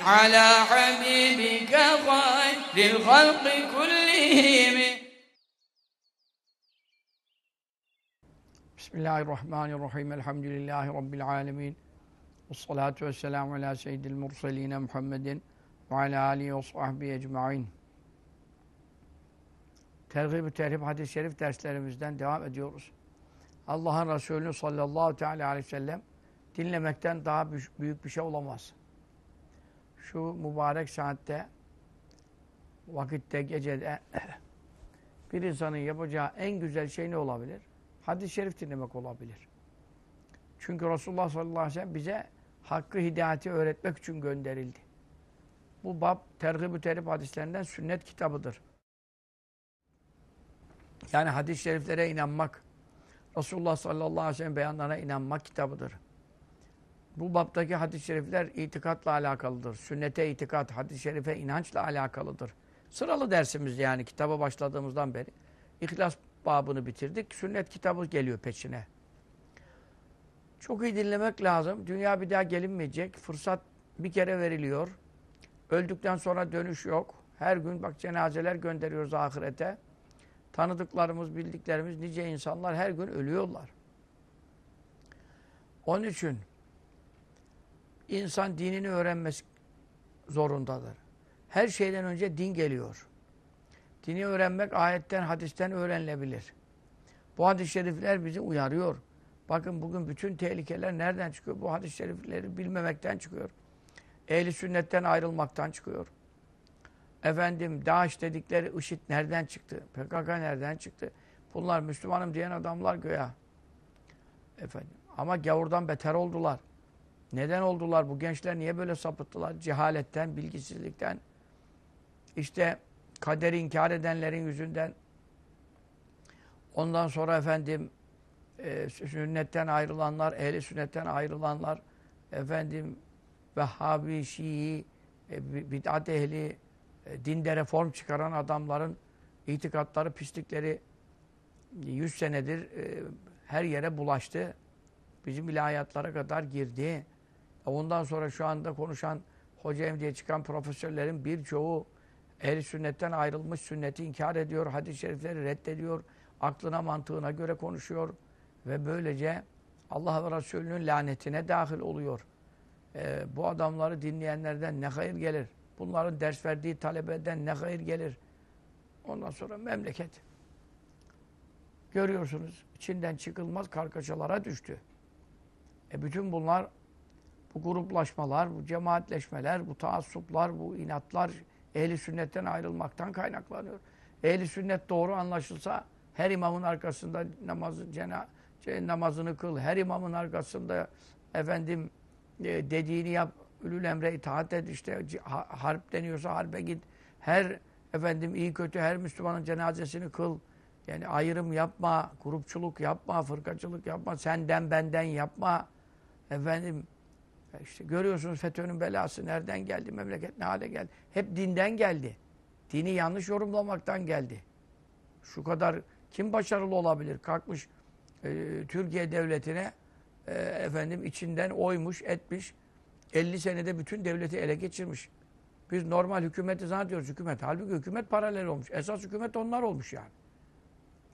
على حبيبك خير الخلق كلهم Bismillahirrahmanirrahim. Elhamdülillahi Rabbil alemin. Ve salatu ve selamu ala seyyidil murseline Muhammedin ve ala alihi ve sahbihi ecma'in. Tergib-i Terhib hadis-i şerif derslerimizden devam ediyoruz. Allah'ın Resulü sallallahu teala aleyhi ve sellem dinlemekten daha büyük bir şey olamaz. Şu mübarek saatte, vakitte, gecede bir insanın yapacağı en güzel şey ne olabilir? hadis-i şerif dinlemek olabilir. Çünkü Resulullah sallallahu aleyhi ve sellem bize hakkı hidayeti öğretmek için gönderildi. Bu bab tergib-ü terhib hadislerinden sünnet kitabıdır. Yani hadis-i şeriflere inanmak, Resulullah sallallahu aleyhi ve sellem beyanlarına inanmak kitabıdır. Bu babdaki hadis-i şerifler itikatla alakalıdır. Sünnete itikat, hadis-i şerife inançla alakalıdır. Sıralı dersimiz yani kitaba başladığımızdan beri. İhlas babını bitirdik. Sünnet kitabı geliyor peşine. Çok iyi dinlemek lazım. Dünya bir daha gelinmeyecek. Fırsat bir kere veriliyor. Öldükten sonra dönüş yok. Her gün bak cenazeler gönderiyoruz ahirete. Tanıdıklarımız, bildiklerimiz nice insanlar her gün ölüyorlar. Onun için insan dinini öğrenmesi zorundadır. Her şeyden önce din geliyor. Dini öğrenmek ayetten, hadisten öğrenilebilir. Bu hadis-i şerifler bizi uyarıyor. Bakın bugün bütün tehlikeler nereden çıkıyor? Bu hadis-i şerifleri bilmemekten çıkıyor. Ehli sünnetten ayrılmaktan çıkıyor. Efendim DAEŞ dedikleri IŞİD nereden çıktı? PKK nereden çıktı? Bunlar Müslümanım diyen adamlar göya. Efendim. Ama gavurdan beter oldular. Neden oldular? Bu gençler niye böyle sapıttılar? Cehaletten, bilgisizlikten. İşte kaderi inkar edenlerin yüzünden ondan sonra efendim e, sünnetten ayrılanlar, ehli sünnetten ayrılanlar efendim Vehhabi, Şii, e, bid'at ehli, e, dinde reform çıkaran adamların itikatları, pislikleri 100 senedir e, her yere bulaştı. Bizim ilahiyatlara kadar girdi. Ondan sonra şu anda konuşan hoca diye çıkan profesörlerin birçoğu Ehl-i sünnetten ayrılmış, sünneti inkar ediyor, hadis-i şerifleri reddediyor, aklına mantığına göre konuşuyor ve böylece Allah ve Resulünün lanetine dahil oluyor. Ee, bu adamları dinleyenlerden ne hayır gelir? Bunların ders verdiği talebeden ne hayır gelir? Ondan sonra memleket. Görüyorsunuz içinden çıkılmaz kargaşalara düştü. E bütün bunlar bu gruplaşmalar, bu cemaatleşmeler, bu taassuplar, bu inatlar, ehli sünnetten ayrılmaktan kaynaklanıyor. Ehli sünnet doğru anlaşılsa her imamın arkasında namazı cena namazını kıl. Her imamın arkasında efendim e, dediğini yap. Ülül emre itaat et. işte harp deniyorsa harbe git. Her efendim iyi kötü her Müslümanın cenazesini kıl. Yani ayrım yapma, grupçuluk yapma, fırkacılık yapma, senden benden yapma. Efendim işte görüyorsunuz FETÖ'nün belası nereden geldi, memleket ne hale geldi. Hep dinden geldi. Dini yanlış yorumlamaktan geldi. Şu kadar kim başarılı olabilir? Kalkmış e, Türkiye devletine e, efendim içinden oymuş, etmiş. 50 senede bütün devleti ele geçirmiş. Biz normal hükümeti zannediyoruz hükümet. Halbuki hükümet paralel olmuş. Esas hükümet onlar olmuş yani.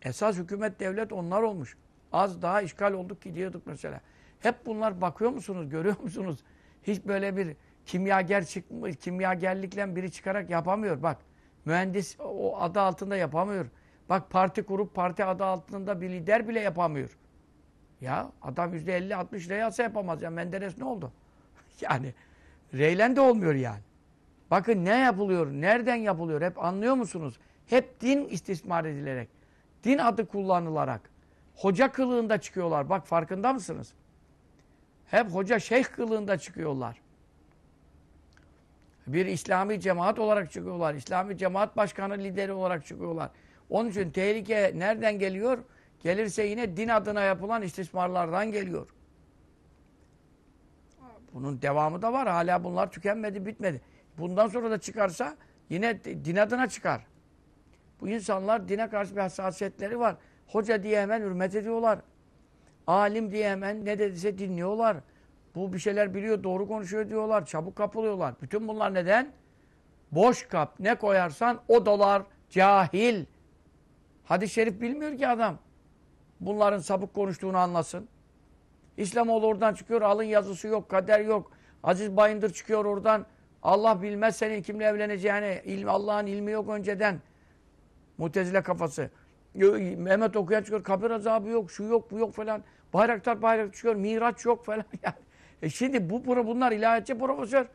Esas hükümet devlet onlar olmuş. Az daha işgal olduk gidiyorduk mesela. Hep bunlar bakıyor musunuz, görüyor musunuz? Hiç böyle bir kimyager çıkmış, kimyagerlikle biri çıkarak yapamıyor. Bak mühendis o adı altında yapamıyor. Bak parti kurup parti adı altında bir lider bile yapamıyor. Ya adam yüzde elli altmış reyasa yapamaz. Ya Menderes ne oldu? yani reylen de olmuyor yani. Bakın ne yapılıyor, nereden yapılıyor hep anlıyor musunuz? Hep din istismar edilerek, din adı kullanılarak, hoca kılığında çıkıyorlar. Bak farkında mısınız? Hep hoca şeyh kılığında çıkıyorlar. Bir İslami cemaat olarak çıkıyorlar. İslami cemaat başkanı lideri olarak çıkıyorlar. Onun için tehlike nereden geliyor? Gelirse yine din adına yapılan istismarlardan geliyor. Bunun devamı da var. Hala bunlar tükenmedi, bitmedi. Bundan sonra da çıkarsa yine din adına çıkar. Bu insanlar dine karşı bir hassasiyetleri var. Hoca diye hemen hürmet ediyorlar. Alim diye hemen ne dediyse dinliyorlar. Bu bir şeyler biliyor, doğru konuşuyor diyorlar. Çabuk kapılıyorlar. Bütün bunlar neden? Boş kap. Ne koyarsan o dolar. Cahil. Hadis-i şerif bilmiyor ki adam. Bunların sapık konuştuğunu anlasın. İslamoğlu oradan çıkıyor. Alın yazısı yok, kader yok. Aziz Bayındır çıkıyor oradan. Allah bilmez senin kimle evleneceğini. Allah'ın ilmi yok önceden. Mutezile kafası. Mehmet okuyan çıkıyor. Kabir azabı yok, şu yok, bu yok falan. Bayraktar bayrak çıkıyor. Miraç yok falan. Yani. E şimdi bu bunlar ilahiyatçı profesör.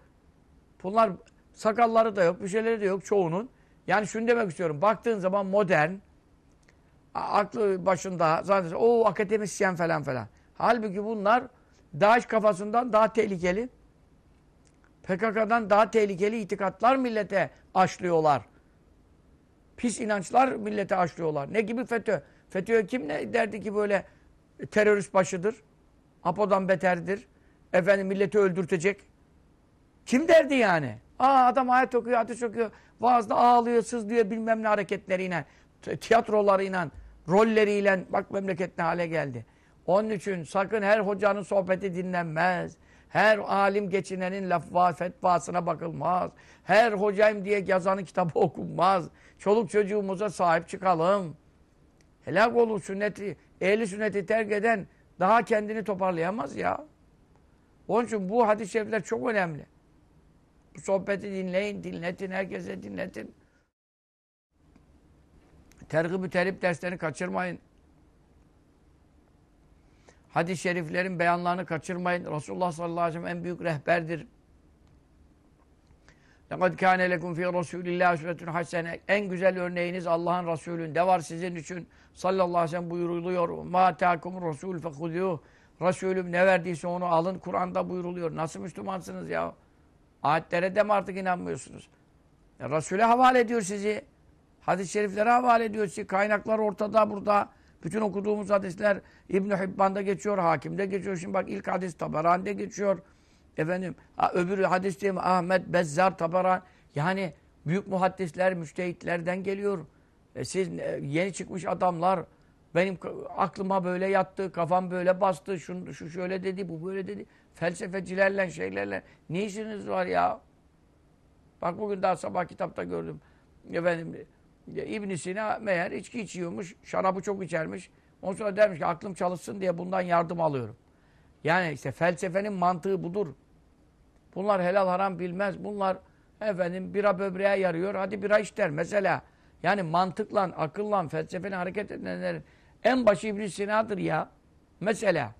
Bunlar sakalları da yok, bir şeyleri de yok çoğunun. Yani şunu demek istiyorum. Baktığın zaman modern, aklı başında zaten o akademisyen falan falan. Halbuki bunlar DAEŞ kafasından daha tehlikeli. PKK'dan daha tehlikeli itikatlar millete aşlıyorlar. Pis inançlar millete aşlıyorlar. Ne gibi FETÖ? FETÖ kim ne derdi ki böyle terörist başıdır? Apo'dan beterdir. Efendim milleti öldürtecek. Kim derdi yani? Aa adam ayet okuyor, hadis okuyor. Vaazda ağlıyor, sızlıyor bilmem ne hareketleriyle, tiyatrolarıyla, rolleriyle bak memleket ne hale geldi. Onun için sakın her hocanın sohbeti dinlenmez. Her alim geçinenin laf fetvasına bakılmaz. Her hocayım diye yazanın kitabı okunmaz. Çoluk çocuğumuza sahip çıkalım. Helak olur sünneti, ehli sünneti terk eden daha kendini toparlayamaz ya. Onun için bu hadis-i şerifler çok önemli. Bu sohbeti dinleyin, dinletin, herkese dinletin. Tergib-ü terip derslerini kaçırmayın. Hadis-i şeriflerin beyanlarını kaçırmayın. Resulullah sallallahu aleyhi ve sellem en büyük rehberdir. لَقَدْ كَانَ لَكُمْ فِي رَسُولِ اللّٰهِ üsvetun hasene. En güzel örneğiniz Allah'ın Resulü'nde var sizin için. Sallallahu aleyhi ve sellem buyuruluyor. مَا تَاكُمْ رَسُولُ فَخُذُوهُ Resulüm ne verdiyse onu alın. Kur'an'da buyuruluyor. Nasıl Müslümansınız ya? Ayetlere de mi artık inanmıyorsunuz? Ya Resul'e havale ediyor sizi. Hadis-i şeriflere havale ediyor sizi. Kaynaklar ortada burada. Bütün okuduğumuz hadisler İbn-i Hibban'da geçiyor, Hakim'de geçiyor. Şimdi bak ilk hadis Tabarani'de geçiyor. Efendim, öbür hadis diyeyim Ahmet Bezzar Tabaran. Yani büyük muhaddisler, müştehitlerden geliyor. E siz e, yeni çıkmış adamlar benim aklıma böyle yattı, kafam böyle bastı, şu, şu şöyle dedi, bu böyle dedi. Felsefecilerle, şeylerle ne işiniz var ya? Bak bugün daha sabah kitapta gördüm. Efendim, ibn Sina meğer içki içiyormuş, şarabı çok içermiş. Ondan sonra dermiş ki aklım çalışsın diye bundan yardım alıyorum. Yani işte felsefenin mantığı budur. Bunlar helal haram bilmez. Bunlar efendim bira böbreğe yarıyor. Hadi bira iç der. Mesela yani mantıkla, akılla, felsefeyle hareket edenlerin en başı ibn Sina'dır ya. Mesela.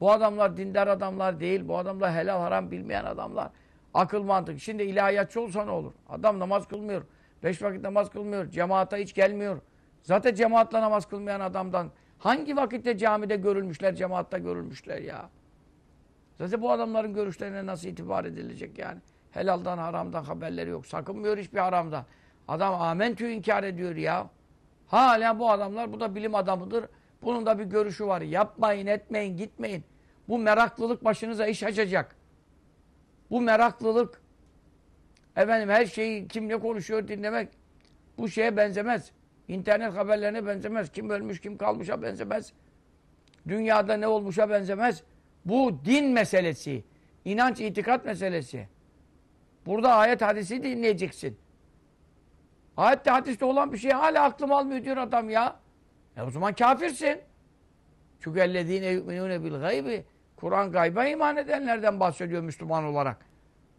Bu adamlar dindar adamlar değil. Bu adamlar helal haram bilmeyen adamlar. Akıl mantık. Şimdi ilahiyatçı olsa ne olur? Adam namaz kılmıyor. Beş vakit namaz kılmıyor. Cemaata hiç gelmiyor. Zaten cemaatle namaz kılmayan adamdan hangi vakitte camide görülmüşler, cemaatta görülmüşler ya? Zaten bu adamların görüşlerine nasıl itibar edilecek yani? Helaldan, haramdan haberleri yok. Sakınmıyor hiçbir haramdan. Adam amentü inkar ediyor ya. Hala bu adamlar, bu da bilim adamıdır. Bunun da bir görüşü var. Yapmayın, etmeyin, gitmeyin. Bu meraklılık başınıza iş açacak. Bu meraklılık, efendim her şeyi kim ne konuşuyor dinlemek, bu şeye benzemez. İnternet haberlerine benzemez. Kim ölmüş, kim kalmışa benzemez. Dünyada ne olmuşa benzemez. Bu din meselesi. inanç, itikat meselesi. Burada ayet hadisi dinleyeceksin. Ayette hadiste olan bir şey hala aklım almıyor diyor adam ya. E o zaman kafirsin. Çünkü ellezine yu'minune bil gaybi Kur'an gayba iman edenlerden bahsediyor Müslüman olarak.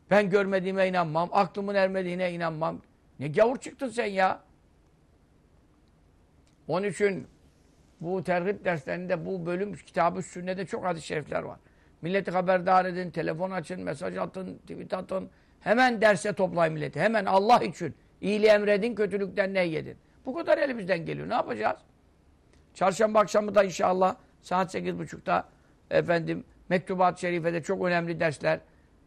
Ben görmediğime inanmam, aklımın ermediğine inanmam. Ne gavur çıktın sen ya? Onun için bu terhip derslerinde bu bölüm kitabı sünnede çok hadis-i şerifler var. Milleti haberdar edin, telefon açın, mesaj atın, tweet atın. Hemen derse toplayın milleti. Hemen Allah için. İyiliği emredin, kötülükten ne yedin. Bu kadar elimizden geliyor. Ne yapacağız? Çarşamba akşamı da inşallah saat sekiz buçukta efendim Mektubat-ı Şerife'de çok önemli dersler.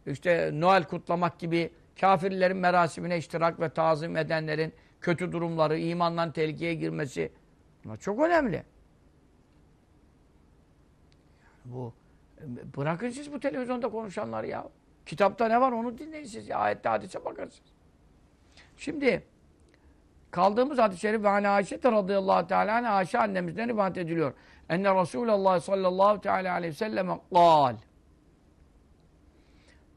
İşte Noel kutlamak gibi kafirlerin merasimine iştirak ve tazim edenlerin kötü durumları, imandan tehlikeye girmesi bunlar çok önemli. Bu bırakın siz bu televizyonda konuşanları ya. Kitapta ne var onu dinleyin siz. Ya. Ayette hadise bakarsınız. Şimdi kaldığımız hadis-i şerif ve hani Ayşe radıyallahu teala hani Ayşe annemizden rivayet ediliyor. Enne Resulullah sallallahu teala aleyhi ve selleme kal.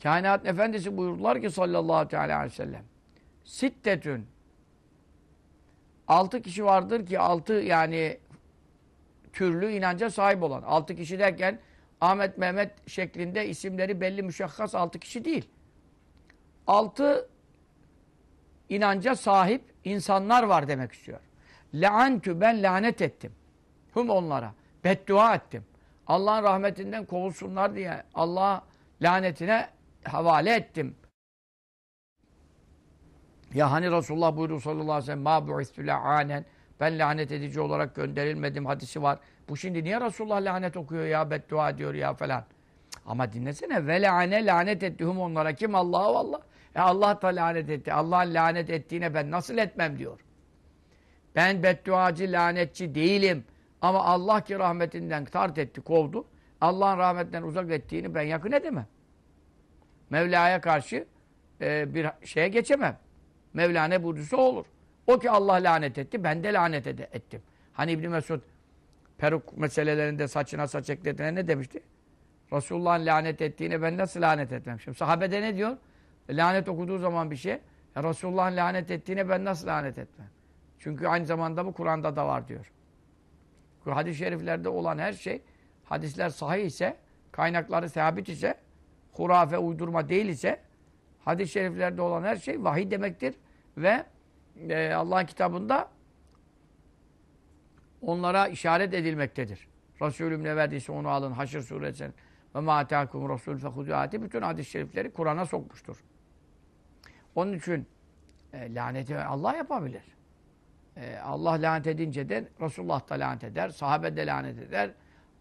Kainat efendisi buyurdular ki sallallahu teala aleyhi ve sellem. Sittetün. Altı kişi vardır ki altı yani türlü inanca sahip olan. Altı kişi derken Ahmet Mehmet şeklinde isimleri belli müşahhas altı kişi değil. Altı inanca sahip insanlar var demek istiyor. Leantü ben lanet ettim. Hum onlara. Beddua ettim. Allah'ın rahmetinden kovulsunlar diye Allah lanetine havale ettim. Ya hani Resulullah buyurdu sallallahu aleyhi ve sellem ma bu'istü la'anen ben lanet edici olarak gönderilmedim hadisi var. Bu şimdi niye Resulullah lanet okuyor ya beddua ediyor ya falan. Ama dinlesene ve la'ane lanet ettihum onlara kim Allah'a Allah. E Allah da lanet etti. Allah'ın lanet ettiğine ben nasıl etmem diyor. Ben bedduacı, lanetçi değilim. Ama Allah ki rahmetinden tart etti, kovdu. Allah'ın rahmetinden uzak ettiğini ben yakın edemem. Mevla'ya karşı e, bir şeye geçemem. Mevla ne buyurduysa olur. O ki Allah lanet etti, ben de lanet ed ettim. Hani İbn Mesud peruk meselelerinde saçına saç eklediğine ne demişti? Resulullah'ın lanet ettiğine ben nasıl lanet etmem? Şimdi sahabede ne diyor? Lanet okuduğu zaman bir şey, ya Resulullah'ın lanet ettiğine ben nasıl lanet etmem? Çünkü aynı zamanda bu Kur'an'da da var diyor. Hadis-i şeriflerde olan her şey, hadisler sahih ise, kaynakları sabit ise, hurafe, uydurma değil ise, hadis-i şeriflerde olan her şey vahiy demektir. Ve e, Allah'ın kitabında onlara işaret edilmektedir. Resulüm ne verdiyse onu alın. Haşr suresi ve ma atâkum rasul fehudû bütün hadis-i şerifleri Kur'an'a sokmuştur. Onun için e, laneti Allah yapabilir. E, Allah lanet edince de Resulullah da lanet eder, sahabe de lanet eder.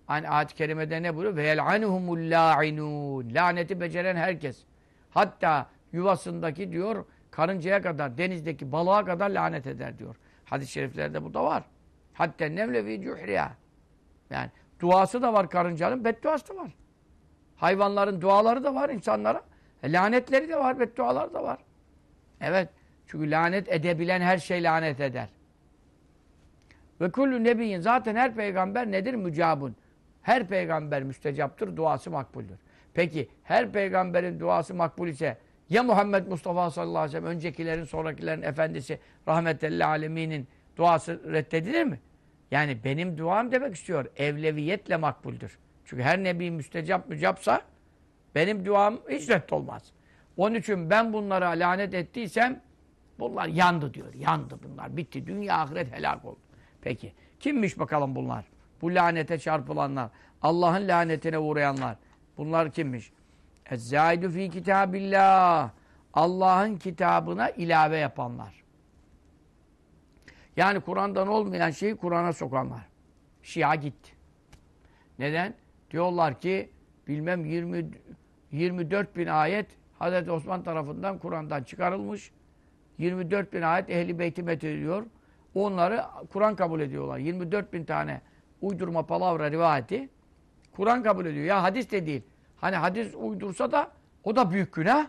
Hani ayet-i kerimede ne buyuruyor? Yel'anuhumul la'inun. Laneti beceren herkes. Hatta yuvasındaki diyor karıncaya kadar, denizdeki balığa kadar lanet eder diyor. Hadis-i şeriflerde bu da var. Hatta nevlevi cuhriya. Yani duası da var karıncanın, bedduası da var. Hayvanların duaları da var insanlara. E, lanetleri de var, bedduaları da var. Evet. Çünkü lanet edebilen her şey lanet eder. Ve kullu nebiyin zaten her peygamber nedir? Mücabun. Her peygamber müstecaptır, duası makbuldür. Peki her peygamberin duası makbul ise ya Muhammed Mustafa sallallahu aleyhi ve sellem öncekilerin sonrakilerin efendisi rahmetelli aleminin duası reddedilir mi? Yani benim duam demek istiyor. Evleviyetle makbuldür. Çünkü her nebi müstecap mücapsa benim duam hiç reddolmaz. Onun için ben bunlara lanet ettiysem bunlar yandı diyor. Yandı bunlar. Bitti. Dünya ahiret helak oldu. Peki. Kimmiş bakalım bunlar? Bu lanete çarpılanlar. Allah'ın lanetine uğrayanlar. Bunlar kimmiş? Ezzaidu fi kitabillah. Allah'ın kitabına ilave yapanlar. Yani Kur'an'dan olmayan şeyi Kur'an'a sokanlar. Şia gitti. Neden? Diyorlar ki bilmem 20 24 bin ayet Hazreti Osman tarafından Kur'an'dan çıkarılmış. 24 bin ayet ehli beyti methediyor. Onları Kur'an kabul ediyorlar. 24 bin tane uydurma palavra rivayeti Kur'an kabul ediyor. Ya hadis de değil. Hani hadis uydursa da o da büyük günah.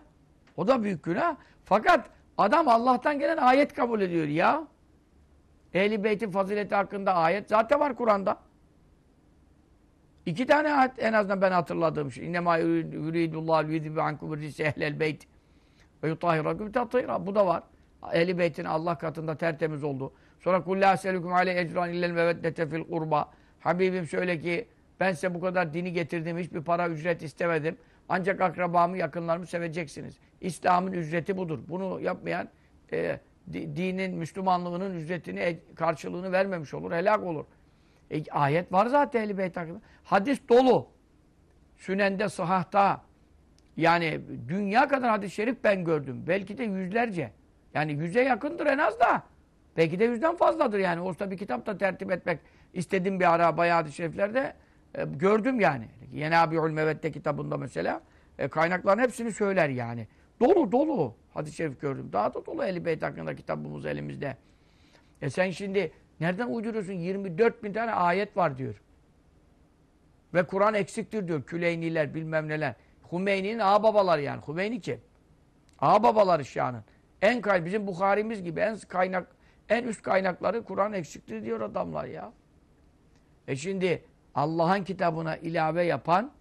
O da büyük günah. Fakat adam Allah'tan gelen ayet kabul ediyor ya. Ehli Beyt'in fazileti hakkında ayet zaten var Kur'an'da. İki tane ayet en azından ben hatırladığım şey. İnnemâ yuridullahu yudhibu ankum rijse ehlel beyt ve yutahhirakum tathira. Bu da var. Ehli Beyt'in Allah katında tertemiz oldu. Sonra kullâ selüküm aleyh ecran illel meveddete fil kurba. Habibim söyle ki ben size bu kadar dini getirdim. Hiçbir para ücret istemedim. Ancak akrabamı, yakınlarımı seveceksiniz. İslam'ın ücreti budur. Bunu yapmayan e, dinin, Müslümanlığının ücretini, e, karşılığını vermemiş olur. Helak olur. E, ayet var zaten Ehl-i Beyt hakkında. Hadis dolu. Sünende, sıhhata. Yani dünya kadar hadis-i şerif ben gördüm. Belki de yüzlerce. Yani yüze yakındır en az da. Belki de yüzden fazladır yani. Olsa bir kitap da tertip etmek istedim bir ara bayağı hadis-i şeriflerde. E, gördüm yani. Yeni Abi'ül kitabında mesela e, kaynakların hepsini söyler yani. Dolu dolu. hadis-i şerif gördüm. Daha da dolu Ehl-i Beyt hakkında kitabımız elimizde. E sen şimdi nereden uyduruyorsun? 24 bin tane ayet var diyor. Ve Kur'an eksiktir diyor. Küleyniler bilmem neler. Hümeyni'nin ağababaları yani. Hümeyni kim? Ağababaları Şia'nın. En kay bizim Bukhari'miz gibi en kaynak en üst kaynakları Kur'an eksiktir diyor adamlar ya. E şimdi Allah'ın kitabına ilave yapan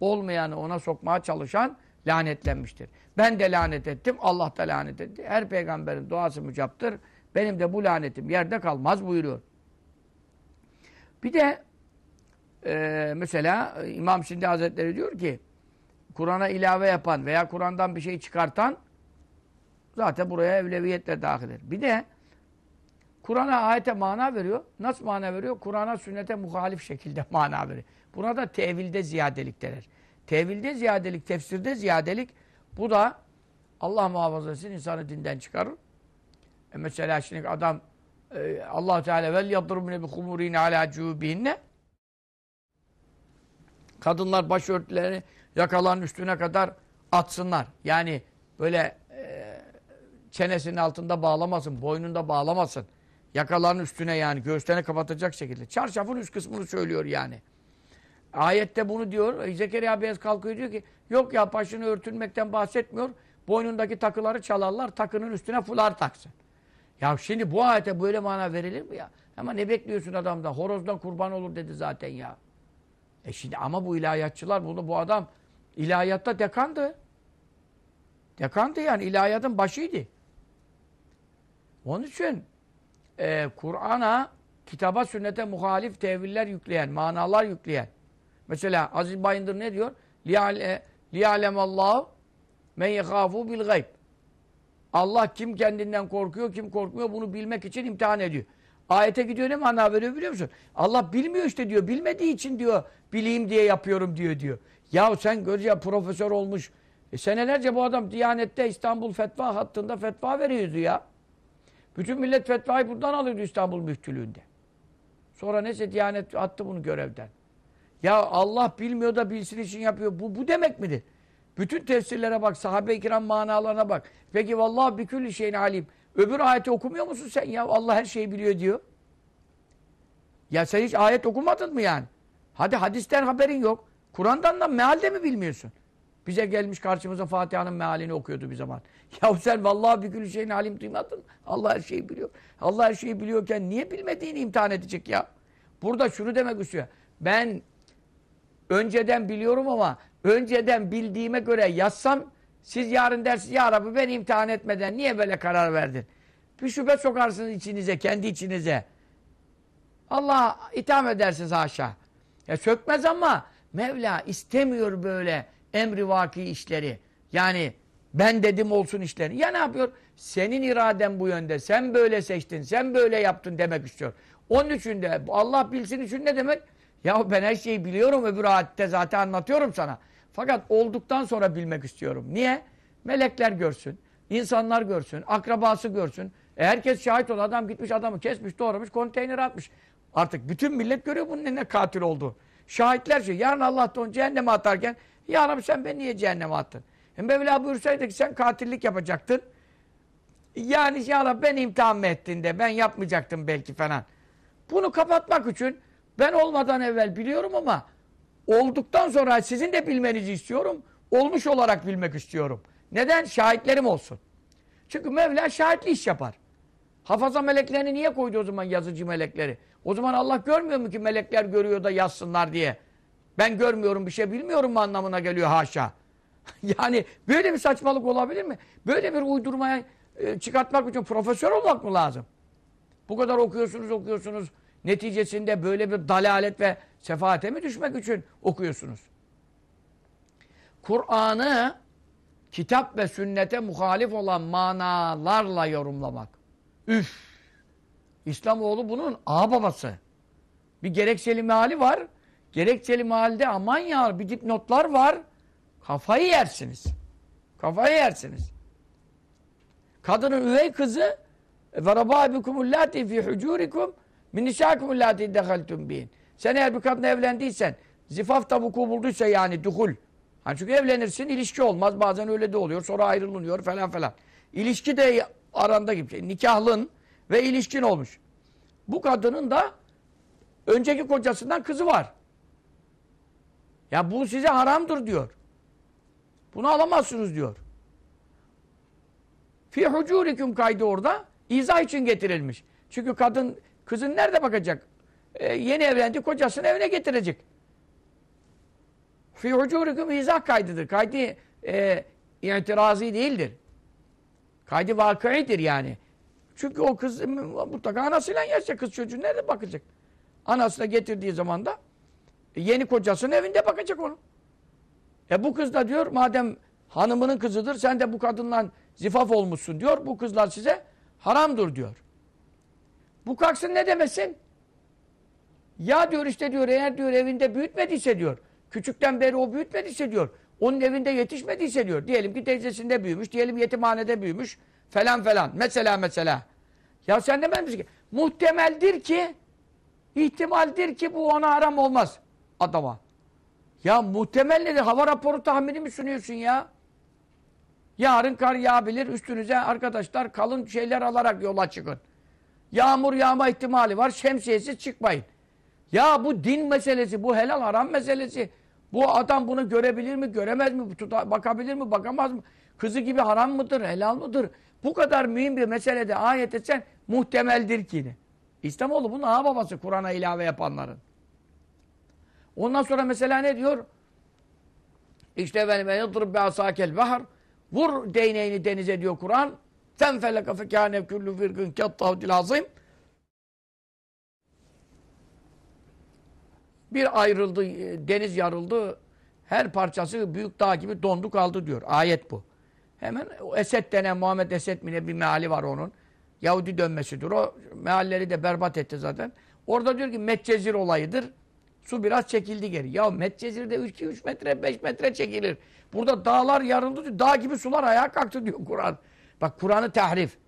olmayanı ona sokmaya çalışan lanetlenmiştir. Ben de lanet ettim, Allah da lanet etti. Her peygamberin duası mücaptır. Benim de bu lanetim yerde kalmaz buyuruyor. Bir de e, mesela İmam Şimdi Hazretleri diyor ki Kur'an'a ilave yapan veya Kur'an'dan bir şey çıkartan zaten buraya evleviyetle dahilir. Bir de Kur'an'a ayete mana veriyor. Nasıl mana veriyor? Kur'an'a sünnete muhalif şekilde mana veriyor. Buna da tevilde ziyadelik denir. Tevilde ziyadelik, tefsirde ziyadelik bu da Allah muhafaza etsin insanı dinden çıkarır. E mesela şimdi adam e, Allah Teala vel yadrubune bi humurine ala cubihinne Kadınlar başörtülerini yakaların üstüne kadar atsınlar. Yani böyle e, çenesinin altında bağlamasın, boynunda bağlamasın. Yakaların üstüne yani göğüslerini kapatacak şekilde. Çarşafın üst kısmını söylüyor yani. Ayette bunu diyor. Zekeriya Beyaz kalkıyor diyor ki yok ya başını örtülmekten bahsetmiyor. Boynundaki takıları çalarlar. Takının üstüne fular taksın. Ya şimdi bu ayete böyle mana verilir mi ya? Ama ne bekliyorsun adamdan? Horozdan kurban olur dedi zaten ya. E şimdi ama bu ilahiyatçılar bunu bu adam ilahiyatta dekandı. Dekandı yani ilahiyatın başıydı. Onun için e, Kur'an'a, kitaba, sünnete muhalif teviller yükleyen, manalar yükleyen. Mesela Aziz Bayındır ne diyor? لِيَعْلَمَ اللّٰهُ men yekâfû bil gayb. Allah kim kendinden korkuyor, kim korkmuyor bunu bilmek için imtihan ediyor. Ayete gidiyor ne mana veriyor biliyor musun? Allah bilmiyor işte diyor. Bilmediği için diyor bileyim diye yapıyorum diyor diyor. Ya sen gör ya profesör olmuş. E senelerce bu adam Diyanet'te İstanbul fetva hattında fetva veriyordu ya. Bütün millet fetvayı buradan alıyordu İstanbul müftülüğünde. Sonra neyse Diyanet attı bunu görevden. Ya Allah bilmiyor da bilsin için yapıyor. Bu, bu demek midir? Bütün tefsirlere bak, sahabe-i kiram manalarına bak. Peki vallahi bir külli şeyin alim. Öbür ayeti okumuyor musun sen ya? Allah her şeyi biliyor diyor. Ya sen hiç ayet okumadın mı yani? Hadi hadisten haberin yok. Kur'an'dan da mealde mi bilmiyorsun? Bize gelmiş karşımıza Fatiha'nın mealini okuyordu bir zaman. Ya sen vallahi bir külli şeyin alim duymadın? Allah her şeyi biliyor. Allah her şeyi biliyorken niye bilmediğini imtihan edecek ya? Burada şunu demek istiyor. Ben önceden biliyorum ama önceden bildiğime göre yazsam siz yarın dersiniz ya Rabbi beni imtihan etmeden niye böyle karar verdin? Bir şüphe sokarsınız içinize, kendi içinize. Allah itham edersiniz haşa. Ya sökmez ama Mevla istemiyor böyle emri vaki işleri. Yani ben dedim olsun işleri. Ya ne yapıyor? Senin iraden bu yönde. Sen böyle seçtin, sen böyle yaptın demek istiyor. Onun için de Allah bilsin için ne demek? Ya ben her şeyi biliyorum öbür ayette zaten anlatıyorum sana. Fakat olduktan sonra bilmek istiyorum. Niye? Melekler görsün, insanlar görsün, akrabası görsün. E herkes şahit ol. Adam gitmiş adamı kesmiş, doğramış, konteyner atmış. Artık bütün millet görüyor bunun ne katil oldu. Şahitler şey. Yarın Allah da onu cehenneme atarken Ya Rabbi sen beni niye cehenneme attın? E Mevla buyursaydı ki sen katillik yapacaktın. Yani Ya Rabbi ben imtihan mı ettin de ben yapmayacaktım belki falan. Bunu kapatmak için ben olmadan evvel biliyorum ama olduktan sonra sizin de bilmenizi istiyorum. Olmuş olarak bilmek istiyorum. Neden? Şahitlerim olsun. Çünkü Mevla şahitli iş yapar. Hafaza meleklerini niye koydu o zaman yazıcı melekleri? O zaman Allah görmüyor mu ki melekler görüyor da yazsınlar diye? Ben görmüyorum bir şey bilmiyorum mu anlamına geliyor haşa. yani böyle bir saçmalık olabilir mi? Böyle bir uydurmaya e, çıkartmak için profesör olmak mı lazım? Bu kadar okuyorsunuz okuyorsunuz. Neticesinde böyle bir dalalet ve sefaate mi düşmek için okuyorsunuz? Kur'an'ı kitap ve sünnete muhalif olan manalarla yorumlamak. Üf! İslamoğlu bunun ağababası. Bir gerekçeli meali var. Gerekçeli mealde aman ya bir dipnotlar var. Kafayı yersiniz. Kafayı yersiniz. Kadının üvey kızı ve rabâbikumul lâti fî hücûrikum min nisâkumul lâti dehaltum bin. Sen eğer bir kadınla evlendiysen zifaf tabuku bulduysa yani duhul Hani çünkü evlenirsin, ilişki olmaz. Bazen öyle de oluyor. Sonra ayrılınıyor falan falan. İlişki de aranda gibi. şey. Nikahlın ve ilişkin olmuş. Bu kadının da önceki kocasından kızı var. Ya bu size haramdır diyor. Bunu alamazsınız diyor. Fi hucurikum kaydı orada izah için getirilmiş. Çünkü kadın kızın nerede bakacak? Ee, yeni evlendi kocasını evine getirecek. Fi hucurikum izah kaydıdır. Kaydı e, itirazi değildir. Kaydı vakıidir yani. Çünkü o kız mutlaka anasıyla yaşayacak. Kız çocuğu nerede bakacak? Anasına getirdiği zaman da yeni kocasının evinde bakacak onu. E bu kız da diyor madem hanımının kızıdır sen de bu kadınla zifaf olmuşsun diyor. Bu kızlar size haramdır diyor. Bu kalksın ne demesin? Ya diyor işte diyor eğer diyor evinde büyütmediyse diyor. Küçükten beri o büyütmediyse diyor. Onun evinde yetişmediyse diyor. Diyelim ki teyzesinde büyümüş. Diyelim yetimhanede büyümüş. Falan falan. Mesela mesela. Ya sen demez misin ki? Muhtemeldir ki ihtimaldir ki bu ona haram olmaz adama. Ya muhtemel nedir? Hava raporu tahmini mi sunuyorsun ya? Yarın kar yağabilir. Üstünüze arkadaşlar kalın şeyler alarak yola çıkın. Yağmur yağma ihtimali var. Şemsiyesiz çıkmayın. Ya bu din meselesi, bu helal haram meselesi. Bu adam bunu görebilir mi, göremez mi? Tuta, bakabilir mi, bakamaz mı? Kızı gibi haram mıdır, helal mıdır? Bu kadar mühim bir meselede ayet etsen muhtemeldir ki. İslamoğlu bunun ağa babası Kur'an'a ilave yapanların. Ondan sonra mesela ne diyor? İşte efendim yadrib bi asakel bahar vur değneğini denize diyor Kur'an. Sen felaka fekâne küllü firgın kettavdil azim. Bir ayrıldı, deniz yarıldı. Her parçası büyük dağ gibi dondu kaldı diyor. Ayet bu. Hemen Esed denen Muhammed Esed mi bir meali var onun. Yahudi dönmesidir. O mealleri de berbat etti zaten. Orada diyor ki Metcezir olayıdır. Su biraz çekildi geri. Ya Metcezir'de 2-3 metre 5 metre çekilir. Burada dağlar yarıldı. Dağ gibi sular ayağa kalktı diyor Kur'an. Bak Kur'an'ı tahrif.